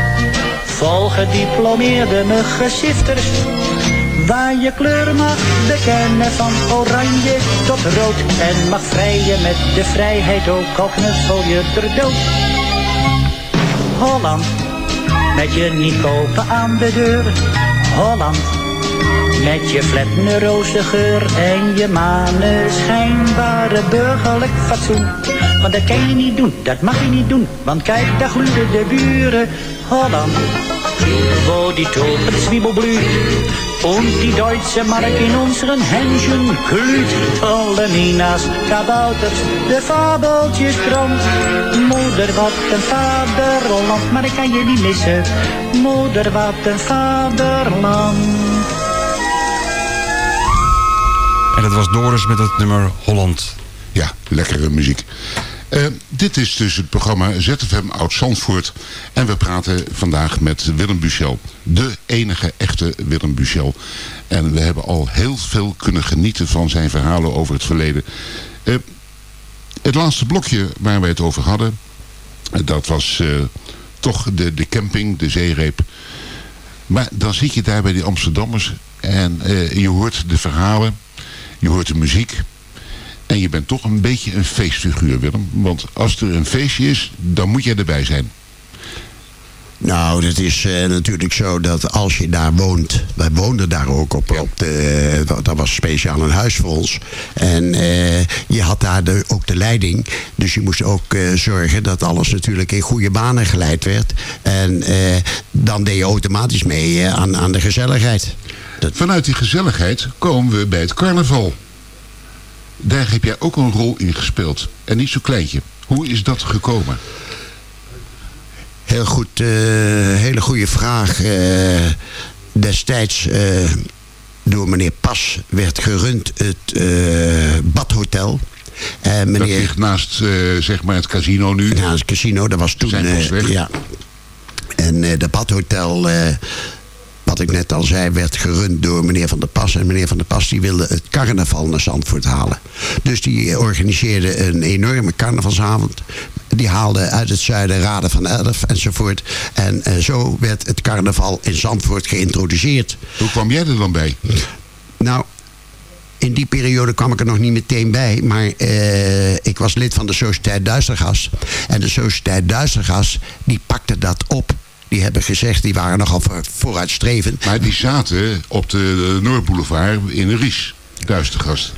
vol gediplomeerde muggensifters. Waar je kleur mag bekennen van oranje tot rood. En mag vrijen met de vrijheid ook al knuffel je ter dood. Holland, met je niet kopen aan de deur. Holland, met je flatneroze geur en je schijnbare burgerlijk fatsoen. Want dat kan je niet doen, dat mag je niet doen, want kijk, daar gloeien de buren. Holland, wo die Tulpen zwiebelblüht und die deutsche Mark in unseren Händchen glüht. Alle Ninas, kabouters, de fabeltjes krant. Moeder, wat een vaderland, maar ik kan je niet missen. Moeder, wat een vaderland. En dat was Doris met het nummer Holland. Ja, lekkere muziek. Uh, dit is dus het programma ZFM Oud-Zandvoort. En we praten vandaag met Willem Buchel. De enige echte Willem Buchel. En we hebben al heel veel kunnen genieten van zijn verhalen over het verleden. Uh, het laatste blokje waar wij het over hadden... dat was toch de, de camping, de zeereep. Maar dan zit je daar bij die Amsterdammers... en je hoort de verhalen, je hoort de muziek... En je bent toch een beetje een feestfiguur, Willem. Want als er een feestje is, dan moet jij erbij zijn. Nou, het is uh, natuurlijk zo dat als je daar woont... Wij woonden daar ook op. op de, dat was speciaal een huis voor ons. En uh, je had daar de, ook de leiding. Dus je moest ook zorgen dat alles natuurlijk in goede banen geleid werd. En dan deed je automatisch mee aan, aan de gezelligheid. Dat... Vanuit die gezelligheid komen we bij het carnaval. Daar heb jij ook een rol in gespeeld. En niet zo kleintje. Hoe is dat gekomen? Heel goed, uh, hele goede vraag. Uh, destijds uh, door meneer Pas werd gerund het Badhotel. meneer, dat ligt naast zeg maar het casino nu. Naast het casino, dat was toen... ja. En de Badhotel wat ik net al zei, werd gerund door meneer Van der Pas. En meneer Van der Pas die wilde het carnaval naar Zandvoort halen. Dus die organiseerde een enorme carnavalsavond. Die haalde uit het zuiden raden van elf enzovoort. En uh, zo werd het carnaval in Zandvoort geïntroduceerd. Hoe kwam jij er dan bij? Nou, in die periode kwam ik er nog niet meteen bij. Maar uh, ik was lid van de Sociëteit Duistergas. En de Sociëteit Duistergas die pakte dat op die hebben gezegd, die waren nogal vooruitstrevend. Maar die zaten op de Noordboulevard in de Ries, Duistergast.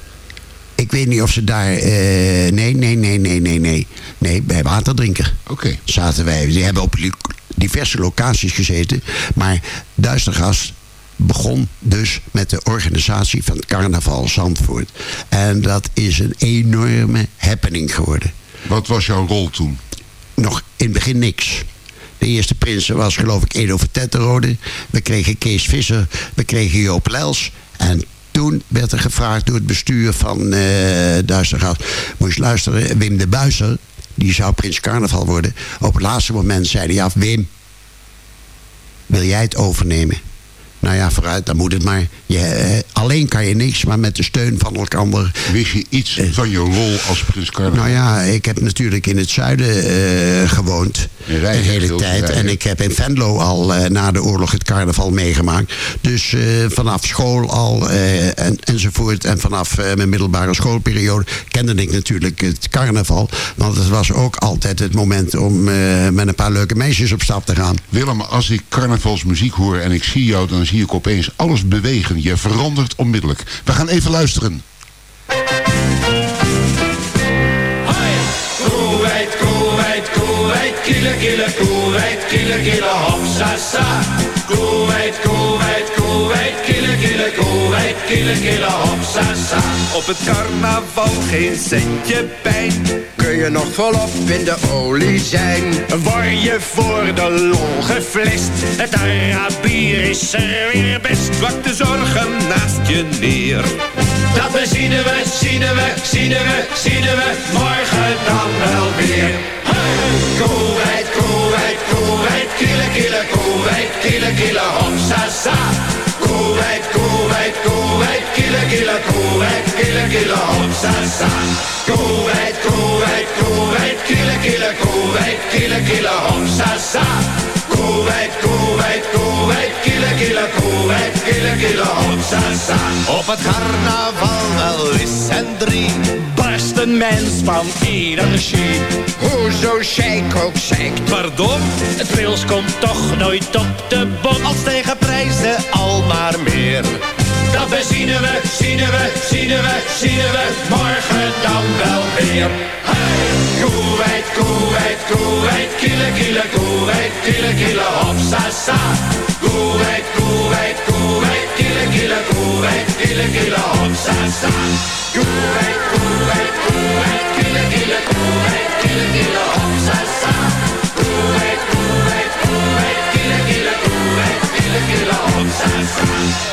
Ik weet niet of ze daar... Uh, nee, nee, nee, nee, nee, nee. Nee, bij Waterdrinker. Oké. Zaten wij. Die hebben op diverse locaties gezeten. Maar Duistergast begon dus met de organisatie van het carnaval Zandvoort. En dat is een enorme happening geworden. Wat was jouw rol toen? Nog in het begin niks. De eerste prins was geloof ik Edo Vertetterode. We kregen Kees Visser. We kregen Joop Lels. En toen werd er gevraagd door het bestuur van uh, Duisterhout. Moest je luisteren, Wim de Buizer, die zou prins carnaval worden. Op het laatste moment zei hij, ja Wim, wil jij het overnemen? Nou ja, vooruit, dan moet het maar. Je, eh, alleen kan je niks, maar met de steun van elkaar. Wist je iets eh, van je rol als prins Carnaval? Nou ja, ik heb natuurlijk in het zuiden uh, gewoond. de hele tijd. En ik heb in Venlo al uh, na de oorlog het carnaval meegemaakt. Dus vanaf school al en, enzovoort. En vanaf mijn middelbare schoolperiode kende ik natuurlijk het carnaval. Want het was ook altijd het moment om met een paar leuke meisjes op stap te gaan. Willem, als ik carnavalsmuziek hoor en ik zie jou, dan zie ik opeens alles bewegen. Je verandert onmiddellijk. We gaan even luisteren. Koeweit, koeweit, koeweit, kille, kille, koeweit, kille, kille, hopsasa. Koeweit, koeweit, koeweit, kille, kille, koeweit, kille, kille, hopsasa. Op het carnaval geen centje pijn. Kun je nog volop in de olie zijn. Word je voor de lol geflest. Het Arabier is er weer best. Wat de zorgen naast je neer. Dat zien we, zien we, zien we, zien we. Morgen dan wel weer. Koeweit, koeweit, kille, kille, koeweit, kille, kille, hopsasa. Koeweit, koeweit, koeweit, kille, kille, koeweit, kille, kille, hopsasa. Koeweit, koeweit, koeweit, kille, kille, koeweit, kille, kille, hopsasa. Koeweit, koeweit, koeweit, kille, kille, koeweit, kille, kille, hopsasa. Op het carnaval wel is en drie barst een mens van energie. Hoezo shake ook shake? Pardon? Het pils komt toch nooit op de bom. Als tegen prijzen al maar meer. Dat we zien we, zien we, zien we, zien we, morgen dan wel weer. Hey! Koeweit, koeweit, koeweit, kille, kille, koeweit, kille, kille, hopsasa. Koeweit, koeweit, koeweit, kille, kille, koeweit, kille, kille, hopsasa. Koeweit, koeweit, koeweit, kille, kille, koeweit, kille, kille, hopsasa. Koeweit, koeweit, koeweit, kille, kille, koeweit, kille, kille. Koeweit,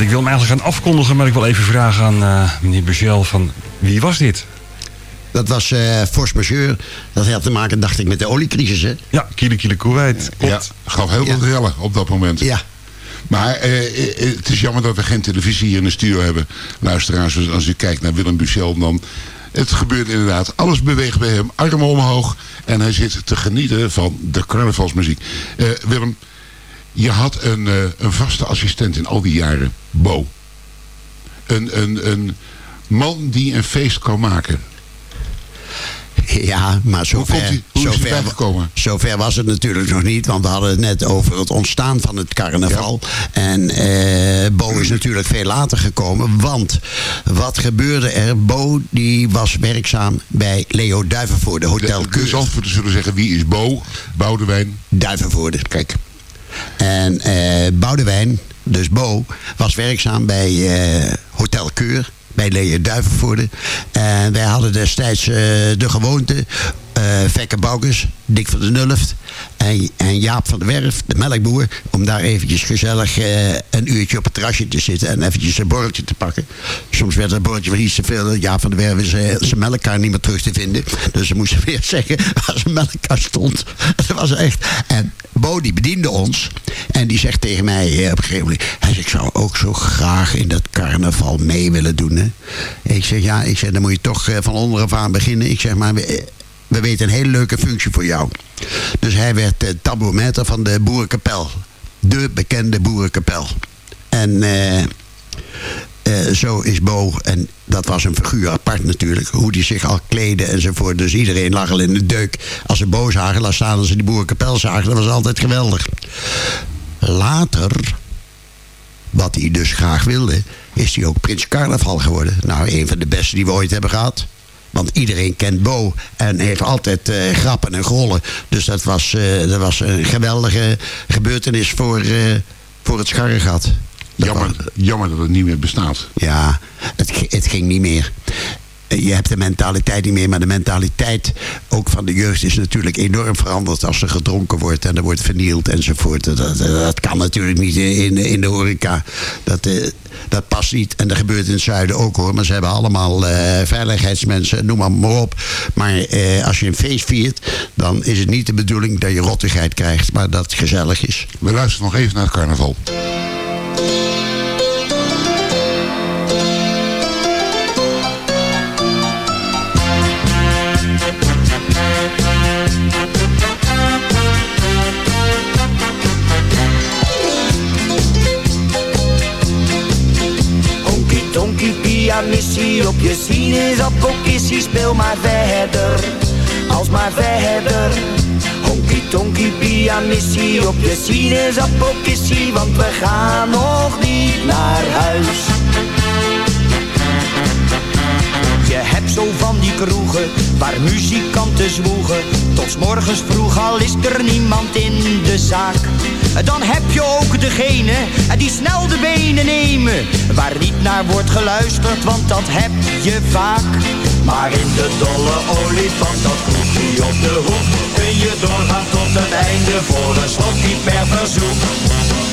ik wil hem eigenlijk gaan afkondigen, maar ik wil even vragen aan eh, meneer Bugel van wie was dit? Dat was eh force majeure. Dat had te maken, dacht ik, met de oliecrisis, hè? Ja, Kiele Kiele Kuwait. Ja, gaf heel veel rellen op dat moment. Ja. Maar eh, eh, het is jammer dat we geen televisie hier in de studio hebben. Luisteraars, dus als u kijkt naar Willem Buchel, dan... Het gebeurt inderdaad. Alles beweegt bij hem. Armen omhoog. En hij zit te genieten van de carnavalsmuziek. Eh, Willem, je had een, eh, een vaste assistent in al die jaren. Bo. Een, een, een man die een feest kan maken. Ja, maar zover, hij, zover, zover was het natuurlijk nog niet. Want we hadden het net over het ontstaan van het carnaval. En eh, Bo is natuurlijk veel later gekomen. Want wat gebeurde er? Bo die was werkzaam bij Leo Duivenvoorde, Hotel De, Keur. de Zandvoorters zullen zeggen, wie is Bo? Boudewijn. Duivenvoorde. Kijk. En eh Boudewijn, dus Bo, was werkzaam bij eh, Hotel Keur. Bij Leo Duivenvoorde. En wij hadden destijds eh, de gewoonte... eh Vekke Boukes, Dick van de Nulft en, en Jaap van der Werf, de melkboer... om daar eventjes gezellig eh, een uurtje op het terrasje te zitten... en eventjes een borreltje te pakken. Soms werd dat borreltje wel iets te veel. Jaap van der Werf is eh, zijn melkkar niet meer terug te vinden. Dus ze moesten weer zeggen waar zijn melkkar stond. Dat was echt... En Bo die bediende ons. En die zegt tegen mij eh, op een gegeven moment... Hij zegt, ik zou ook zo graag in dat carnaval mee willen doen. Hè? Ik zeg, ja, ik zeg, dan moet je toch eh, van onderaf aan beginnen. Ik zeg, maar we, we weten een hele leuke functie voor jou. Dus hij werd uh, van de Boerenkapel. De bekende Boerenkapel. En... eh, eh, zo is Bo, en dat was een figuur apart natuurlijk, hoe die zich al kleden enzovoort. Dus iedereen lag al in de deuk. Als ze Bo zagen, laat staan als ze die boerenkapel zagen, dat was altijd geweldig. Later, wat hij dus graag wilde, is hij ook Prins Carnaval geworden. Nou, een van de beste die we ooit hebben gehad. Want iedereen kent Bo en heeft altijd eh, grappen en grollen. Dus dat was, eh, dat was een geweldige gebeurtenis voor, eh, voor het scharregat. Jammer, jammer dat het niet meer bestaat. Ja, het, het ging niet meer. Eh, Je hebt de mentaliteit niet meer, maar de mentaliteit ook van de jeugd is natuurlijk enorm veranderd als er gedronken wordt en er wordt vernield enzovoort. Dat, dat, kan natuurlijk niet in, in de horeca. Dat, eh, dat past niet. En dat gebeurt in het zuiden ook hoor. Maar ze hebben allemaal eh, veiligheidsmensen, noem maar, maar op. Maar als je een feest viert, dan is het niet de bedoeling dat je rottigheid krijgt, maar dat het gezellig is. We luisteren nog even naar het carnaval. Op je sinaasappelkissie, speel maar verder, als maar verder. Honky tonky pianissie op je sinaasappelkissie, want we gaan nog niet naar huis. Je hebt zo van kroegen waar muzikanten zwoegen. Tot morgens vroeg al is er niemand in de zaak. Dan heb je ook degene die snel de benen nemen. Waar niet naar wordt geluisterd, want dat heb je vaak. Maar in de dolle olifant, dat kroegje op de hoek. Kun je doorgaan tot het einde voor een slokje per verzoek.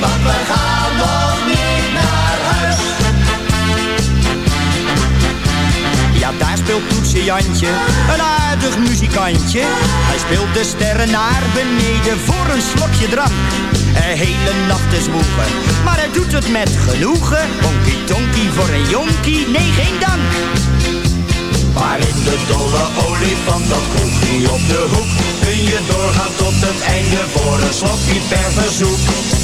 Want we gaan nog niet naar huis. Ja, daar speelt Toetje Jantje, een aardig muzikantje. Hij speelt de sterren naar beneden voor een slokje drank. Een hele nacht is moegen, maar hij doet het met genoegen. Honky tonky voor een jonkie, nee geen dank. Maar in de dolle olifant, dat kroegje op de hoek, kun je doorgaan tot het einde voor een slokje per verzoek.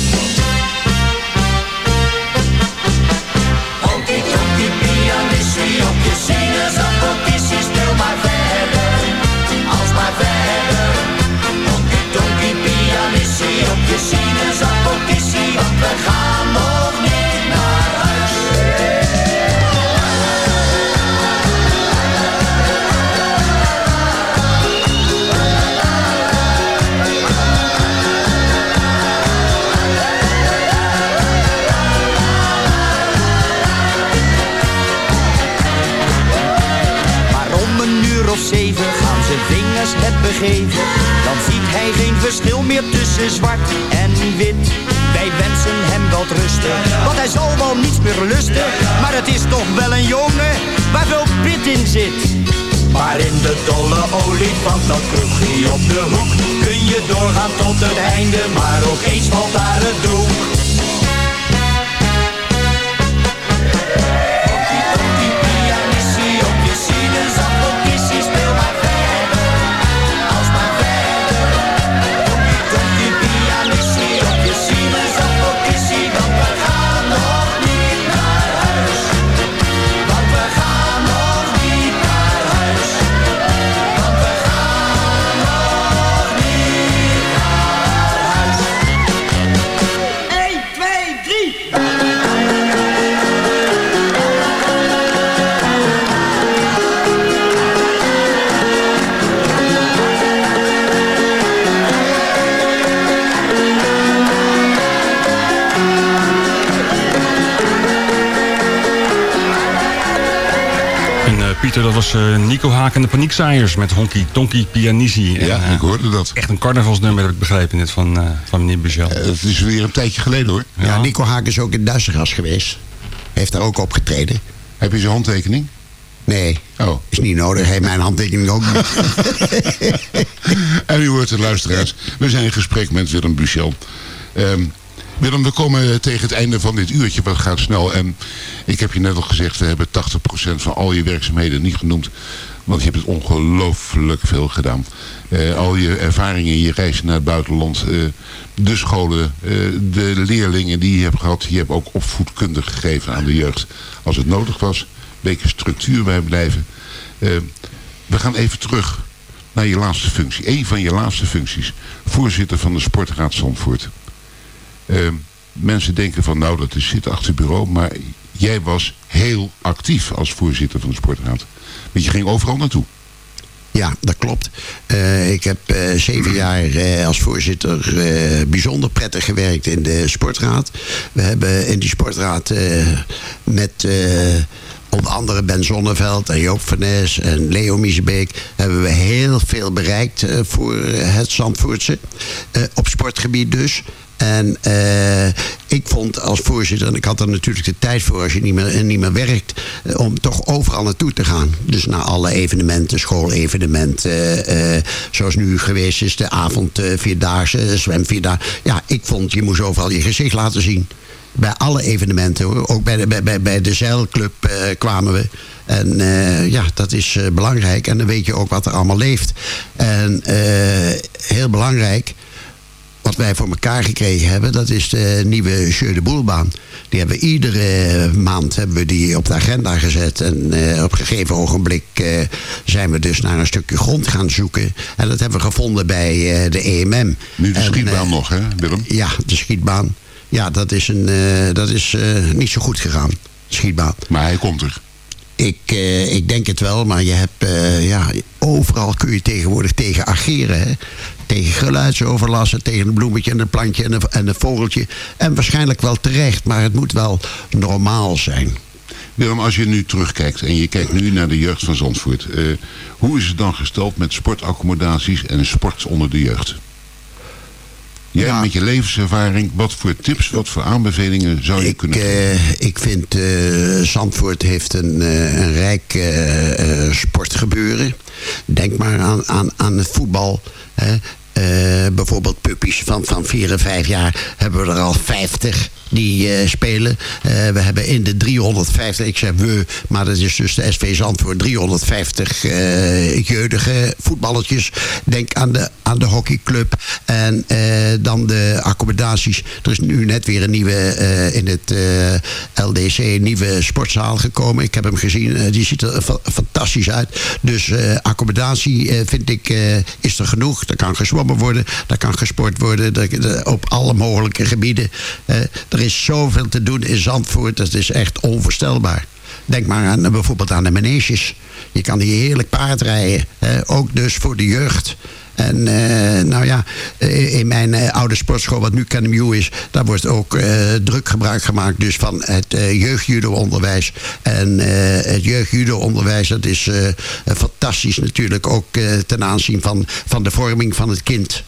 Speel maar verder, als maar verder. Honky tonky pianissie op je sinaasappelkissie, want we gaan nog zijn vingers het begeven. Dan ziet hij geen verschil meer tussen zwart en wit. Wij wensen hem wat rusten, want hij zal wel niets meer lusten. Maar het is toch wel een jongen waar veel pit in zit. Maar in de dolle olifant, dat kroegje op de hoek, kun je doorgaan tot het einde. Maar ook eens valt daar het doek. Was eh, Nico Haak en de Paniekzaaiers met Honky Tonky Pianisie. Ja, En, eh, ik hoorde dat. Echt een carnavalsnummer heb ik begrepen net van, eh, van meneer Bugel. Het is weer een tijdje geleden hoor. Ja, Nico Haak is ook in Duitseras geweest. Heeft daar ook opgetreden. Heb je zijn handtekening? Nee, Oh. is niet nodig. Heeft mijn handtekening ook niet. En u hoort het luisteraars. We zijn in gesprek met Willem Buchel. Ehm, Willem, we komen tegen het einde van dit uurtje. Wat gaat snel. En ik heb je net al gezegd, we hebben 80% van al je werkzaamheden niet genoemd. Want je hebt het ongelooflijk veel gedaan. Uh, al je ervaringen, je reizen naar het buitenland, uh, de scholen, uh, de leerlingen die je hebt gehad. Je hebt ook opvoedkunde gegeven aan de jeugd als het nodig was. Een beetje structuur bij blijven. we gaan even terug naar je laatste functie. Een van je laatste functies. Voorzitter van de Sportraad Zandvoort. Mensen denken van nou dat is zitten achter het bureau. Maar jij was heel actief als voorzitter van de Sportraad. Want je ging overal naartoe. Ja, dat klopt. Uh, ik heb uh, zeven jaar uh, als voorzitter bijzonder prettig gewerkt in de sportraad. We hebben in die sportraad met onder andere Ben Zonneveld en Joop van Nes en Leo Miesebeek... hebben we heel veel bereikt voor het Zandvoortse. op sportgebied dus. En uh, ik vond als voorzitter, en ik had er natuurlijk de tijd voor als je niet meer, niet meer werkt, uh, om toch overal naartoe te gaan. Dus naar alle evenementen, schoolevenementen, uh, zoals nu geweest is, de avond vierdaagse, zwemvierdaagse. Ja, ik vond je moest overal je gezicht laten zien. Bij alle evenementen. Ook bij de, bij, bij de zeilclub kwamen we. En ja, dat is belangrijk. En dan weet je ook wat er allemaal leeft. En heel belangrijk wat wij voor elkaar gekregen hebben, dat is de nieuwe Jeu de Boelbaan. Die hebben we iedere maand hebben we die op de agenda gezet. En uh, op een gegeven ogenblik uh, zijn we dus naar een stukje grond gaan zoeken. En dat hebben we gevonden bij uh, de EMM. Nu de en, schietbaan nog, hè Willem? Ja, de schietbaan. Ja, dat is, een, dat is niet zo goed gegaan, schietbaan. Maar hij komt er. Ik, ik denk het wel, maar je hebt, ja, overal kun je tegenwoordig tegen ageren. Hè? Tegen geluidsoverlassen, tegen een bloemetje en een plantje en een, en een vogeltje. En waarschijnlijk wel terecht, maar het moet wel normaal zijn. Willem, als je nu terugkijkt en je kijkt nu naar de jeugd van Zandvoort. Uh, hoe is het dan gesteld met sportaccommodaties en sport onder de jeugd? Jij ja. met je levenservaring, wat voor tips, wat voor aanbevelingen zou je ik, kunnen geven? Uh, ik vind uh, Zandvoort heeft een, uh, een rijk sportgebeuren. Denk maar aan, aan, aan het voetbal. Hè. Bijvoorbeeld puppies van, van 4 en 5 jaar hebben we er al 50 die uh, spelen. Uh, we hebben in de 350, ik zeg we, maar dat is dus de SV Zandvoort, 350 uh, jeugdige voetballetjes. Denk aan de, aan de hockeyclub en dan de accommodaties. Er is nu net weer een nieuwe in het LDC, een nieuwe sportzaal gekomen. Ik heb hem gezien, die ziet er fantastisch uit. Dus accommodatie vind ik is er genoeg. Er kan gezwommen worden, er kan gesport worden, op alle mogelijke gebieden. er er is zoveel te doen in Zandvoort. Dat is echt onvoorstelbaar. Denk maar aan, bijvoorbeeld aan de maneges. Je kan hier heerlijk paardrijden. Hè, ook dus voor de jeugd. En uh, nou ja, eh, in mijn oude sportschool, wat nu KNMU is... daar wordt ook druk gebruik gemaakt dus van het jeugdjudo-onderwijs. En het jeugdjudo-onderwijs, dat is fantastisch natuurlijk... ook ten aanzien van, van de vorming van het kind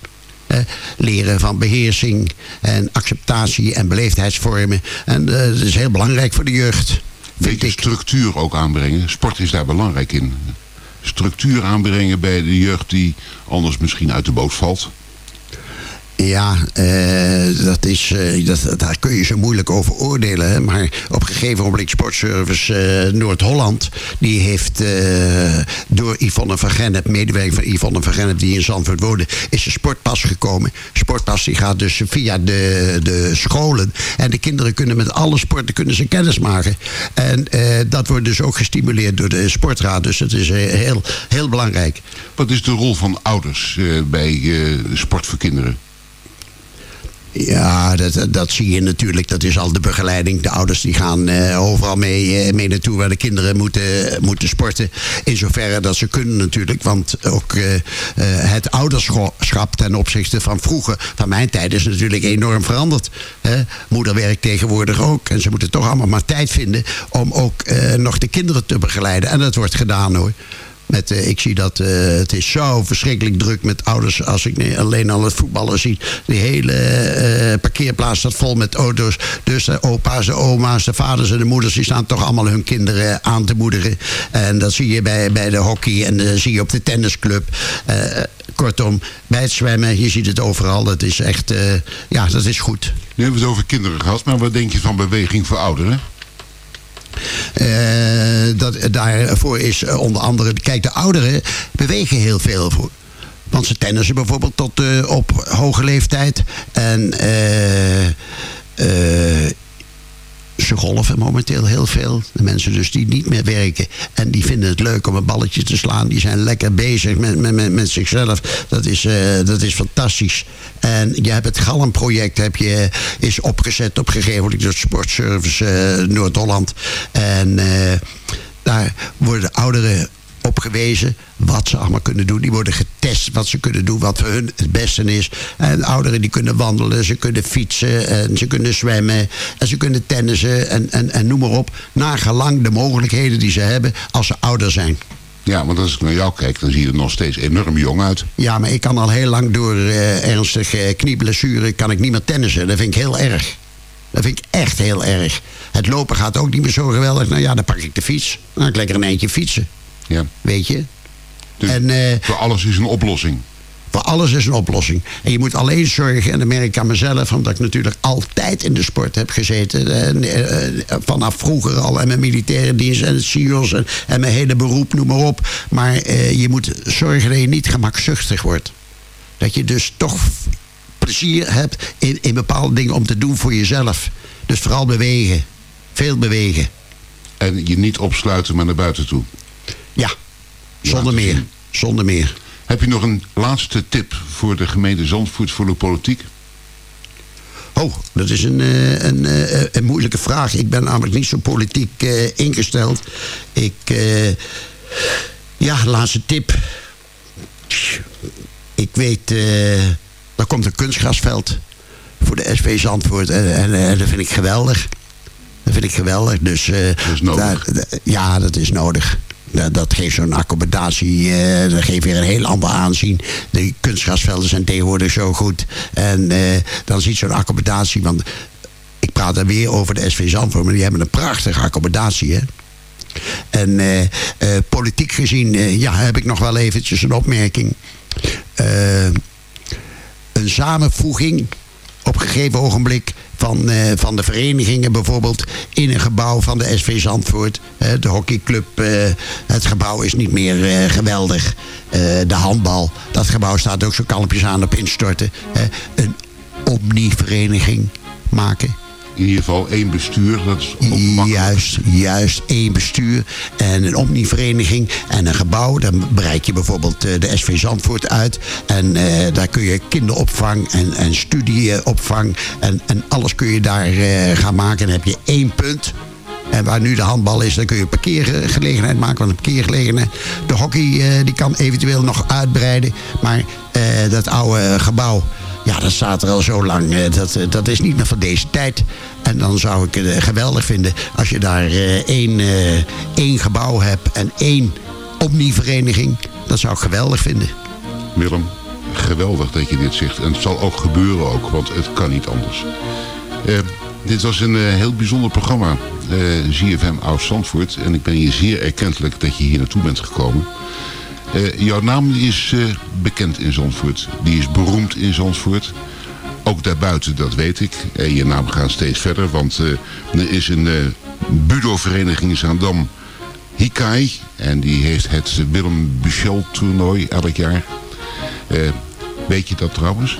leren van beheersing en acceptatie en beleefdheidsvormen. En uh, dat is heel belangrijk voor de jeugd. Beetje structuur ook aanbrengen. Sport is daar belangrijk in. Structuur aanbrengen bij de jeugd die anders misschien uit de boot valt. Ja, uh, dat is, uh, dat, daar kun je zo moeilijk over oordelen. Maar op een gegeven moment Sportservice uh, Noord-Holland... die heeft door Yvonne van Gennep, medewerker van Yvonne van Gennep... die in Zandvoort woonde, is een sportpas gekomen. Sportpas die gaat dus via de, de scholen. En de kinderen kunnen met alle sporten kunnen ze kennis maken. En dat wordt dus ook gestimuleerd door de sportraad. Dus dat is heel, heel belangrijk. Wat is de rol van ouders bij sport voor kinderen? Ja, dat, dat zie je natuurlijk. Dat is al de begeleiding. De ouders die gaan uh, overal mee, uh, mee naartoe waar de kinderen moeten, moeten sporten. In zoverre dat ze kunnen natuurlijk. Want ook uh, het ouderschap ten opzichte van vroeger, van mijn tijd, is natuurlijk enorm veranderd. Hè? Moeder werkt tegenwoordig ook. En ze moeten toch allemaal maar tijd vinden om ook nog de kinderen te begeleiden. En dat wordt gedaan hoor. Met, uh, ik zie dat uh, het is zo verschrikkelijk druk met ouders. Als ik alleen al het voetballen zie. Die hele uh, parkeerplaats staat vol met auto's. Dus de opa's, de oma's, de vaders en de moeders... die staan toch allemaal hun kinderen aan te moederen. En dat zie je bij, bij de hockey en dat zie je op de tennisclub. kortom, bij het zwemmen, je ziet het overal. Dat is echt, eh, ja, dat is goed. Nu hebben we het over kinderen gehad, maar wat denk je van beweging voor ouderen? Uh, dat, daarvoor is onder andere... Kijk, de ouderen bewegen heel veel voor. Want ze tennissen bijvoorbeeld tot uh, op hoge leeftijd. En ze golven momenteel heel veel. De mensen dus die niet meer werken. En die vinden het leuk om een balletje te slaan. Die zijn lekker bezig met, met, met, zichzelf. Dat is, uh, dat is fantastisch. En je hebt het Galm-project heb je, is opgezet op gegeven moment door Sportservice uh, Noord-Holland. En uh, daar worden ouderen op gewezen wat ze allemaal kunnen doen. Die worden getest wat ze kunnen doen, wat voor hun het beste is. En ouderen die kunnen wandelen, ze kunnen fietsen en ze kunnen zwemmen en ze kunnen tennissen en, en, en noem maar op. Nagelang de mogelijkheden die ze hebben als ze ouder zijn. Ja, want als ik naar jou kijk, dan zie je er nog steeds enorm jong uit. Ja, maar ik kan al heel lang door uh, ernstige knieblessuren kan ik niet meer tennissen. Dat vind ik heel erg. Dat vind ik echt heel erg. Het lopen gaat ook niet meer zo geweldig. Nou ja, dan pak ik de fiets. Dan kan ik lekker een eindje fietsen. Ja. Weet je? Dus en, uh, voor alles is een oplossing. Voor alles is een oplossing. En je moet alleen zorgen, en dat merk ik aan mezelf... omdat ik natuurlijk altijd in de sport heb gezeten. En, uh, vanaf vroeger al. En mijn militaire dienst en het CIO's en, en, mijn hele beroep, noem maar op. Maar uh, je moet zorgen dat je niet gemakzuchtig wordt. Dat je dus toch plezier hebt in, in bepaalde dingen om te doen voor jezelf. Dus vooral bewegen. Veel bewegen. En je niet opsluiten, maar naar buiten toe. Ja, zonder meer. Zonder meer. Heb je nog een laatste tip voor de gemeente Zandvoort voor de politiek? Oh, dat is een, een, een, een moeilijke vraag. Ik ben namelijk niet zo politiek uh, ingesteld. Ik, uh, ja, laatste tip. Ik weet, uh, er komt een kunstgrasveld voor de SV Zandvoort. En, en, en dat vind ik geweldig. Dat vind ik geweldig. Dus, dat is nodig. Daar, ja, dat is nodig. Dat geeft zo'n accommodatie, uh, dat geeft weer een heel ander aanzien. De kunstgrasvelden zijn tegenwoordig zo goed. En uh, dan ziet zo'n accommodatie, want ik praat dan weer over de SV Zandvoort, maar die hebben een prachtige accommodatie, hè. En uh, politiek gezien, ja, heb ik nog wel eventjes een opmerking. een samenvoeging op een gegeven ogenblik van, uh, van de verenigingen bijvoorbeeld in een gebouw van de SV Zandvoort. Uh, de hockeyclub, uh, het gebouw is niet meer geweldig. de handbal, dat gebouw staat ook zo kalmpjes aan op instorten. een omni-vereniging maken in ieder geval één bestuur. Dat is juist, juist, één bestuur en een omnivereniging en een gebouw. Dan bereik je bijvoorbeeld uh, de SV Zandvoort uit. En uh, daar kun je kinderopvang en, en studieopvang en, en alles kun je daar uh, gaan maken. Dan heb je één punt. En waar nu de handbal is, dan kun je een parkeergelegenheid maken. Want een parkeergelegenheid. De hockey die kan eventueel nog uitbreiden. Maar dat oude gebouw ja, dat staat er al zo lang. Eh, dat, eh, dat is niet meer van deze tijd. En dan zou ik het eh, geweldig vinden als je daar één, één gebouw hebt en één omnivereniging. Dat zou ik geweldig vinden. Willem, geweldig dat je dit zegt. En het zal ook gebeuren ook, want het kan niet anders. Dit was een heel bijzonder programma, uh, ZFM Oud-Zandvoort. En ik ben je zeer erkentelijk dat je hier naartoe bent gekomen. Uh, jouw naam is uh, bekend in Zandvoort. Die is beroemd in Zandvoort. Ook daarbuiten, dat weet ik. En je naam gaat steeds verder. Want er is een budo-vereniging in Zaandam. Hikai. En die heeft het Willem Buchel toernooi elk jaar. weet je dat trouwens?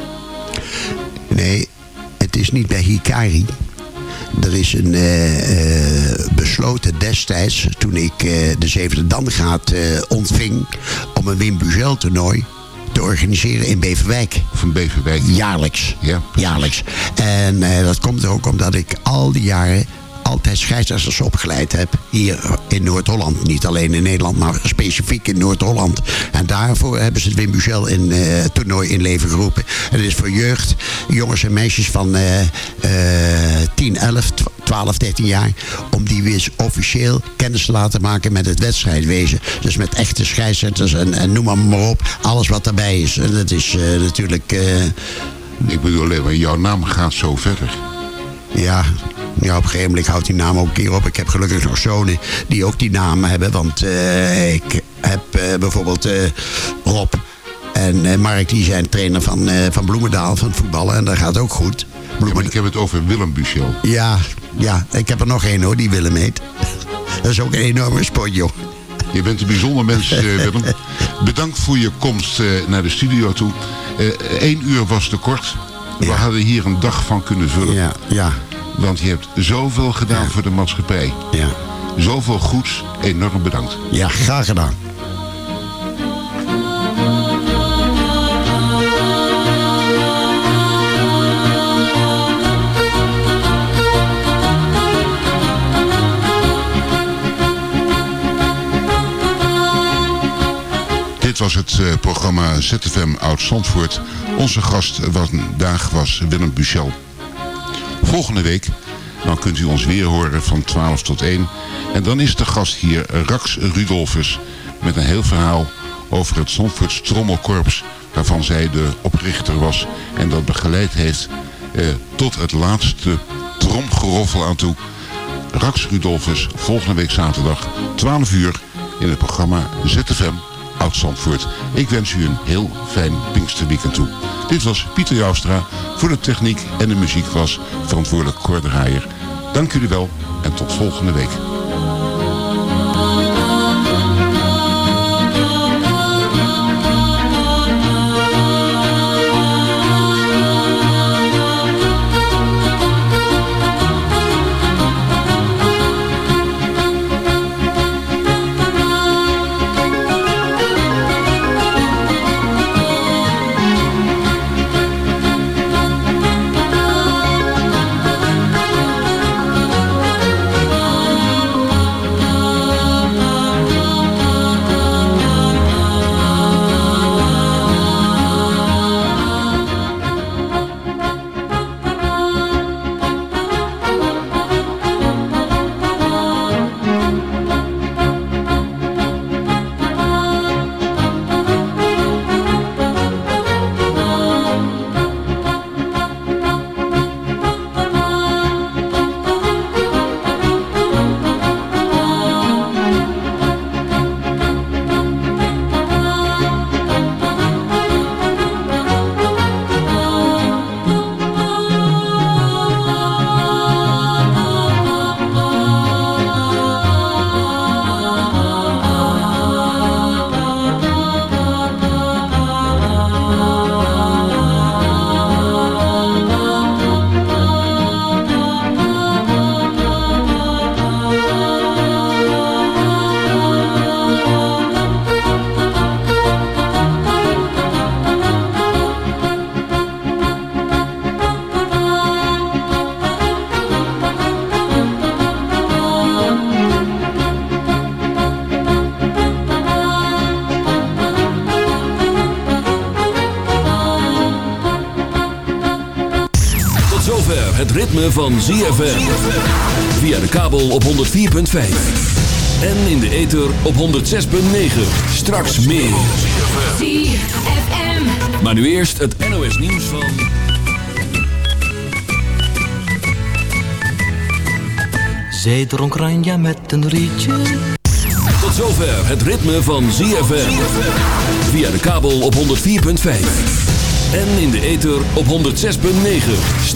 Nee, het is niet bij Hikari. Er is een uh, uh, besloten destijds, toen ik uh, de zevende Damgaat ontving... om een Wim Buzel toernooi te organiseren in Beverwijk. Van Beverwijk? Jaarlijks. Ja, Jaarlijks. En dat komt ook omdat ik al die jaren altijd scheidsrechters opgeleid heb. Hier in Noord-Holland. Niet alleen in Nederland, maar specifiek in Noord-Holland. En daarvoor hebben ze het Wim Buzel in uh, toernooi in leven geroepen. En het is voor jeugd, jongens en meisjes van uh, uh, 10, 11, 12, 13 jaar. Om die weer officieel kennis te laten maken met het wedstrijdwezen. Dus met echte scheidsrechters en, noem maar, maar op. Alles wat daarbij is. En dat is uh, natuurlijk... Uh, ik bedoel alleen maar, jouw naam gaat zo verder. Ja, ja, op een gegeven moment houdt die naam ook een keer op. Ik heb gelukkig nog zonen die ook die naam hebben. Want uh, ik heb uh, bijvoorbeeld uh, Rob En eh, Mark die zijn trainer van, eh, van Bloemendaal, van het voetballen. En dat gaat ook goed. Maar ik heb het over Willem Buchel. Ja, ja, ik heb er nog één hoor, die Willem heet. Dat is ook een enorme sport, joh. Je bent een bijzonder mens, eh, Willem. Bedankt voor je komst eh, naar de studio toe. Eén uur was te kort. We hadden hier een dag van kunnen vullen. Ja, ja. Want je hebt zoveel gedaan voor de maatschappij. Ja. Zoveel goeds. Enorm bedankt. Ja, graag gedaan. Was het uh, programma ZFM Oud-Zandvoort. Onze gast vandaag was Willem Buchel. Volgende week dan kunt u ons weer horen van 12 tot 1. En dan is de gast hier Rax Rudolfus met een heel verhaal over het Zandvoorts Trommelkorps... waarvan zij de oprichter was en dat begeleid heeft eh, tot het laatste tromgeroffel aan toe. Rax Rudolfus volgende week zaterdag 12 uur in het programma ZFM Oud-Zandvoort. Ik wens u een heel fijn Pinksterweekend toe. Dit was Pieter Joustra. Voor de techniek en de muziek was verantwoordelijk Cor Dank jullie wel en tot volgende week. Van ZFM. Via de kabel op 104.5. En in de ether op 106.9. Straks meer. ZFM. Maar nu eerst het NOS nieuws van... Zij dronk Ranja met een rietje. Tot zover het ritme van ZFM. Via de kabel op 104.5. En in de ether op 106.9.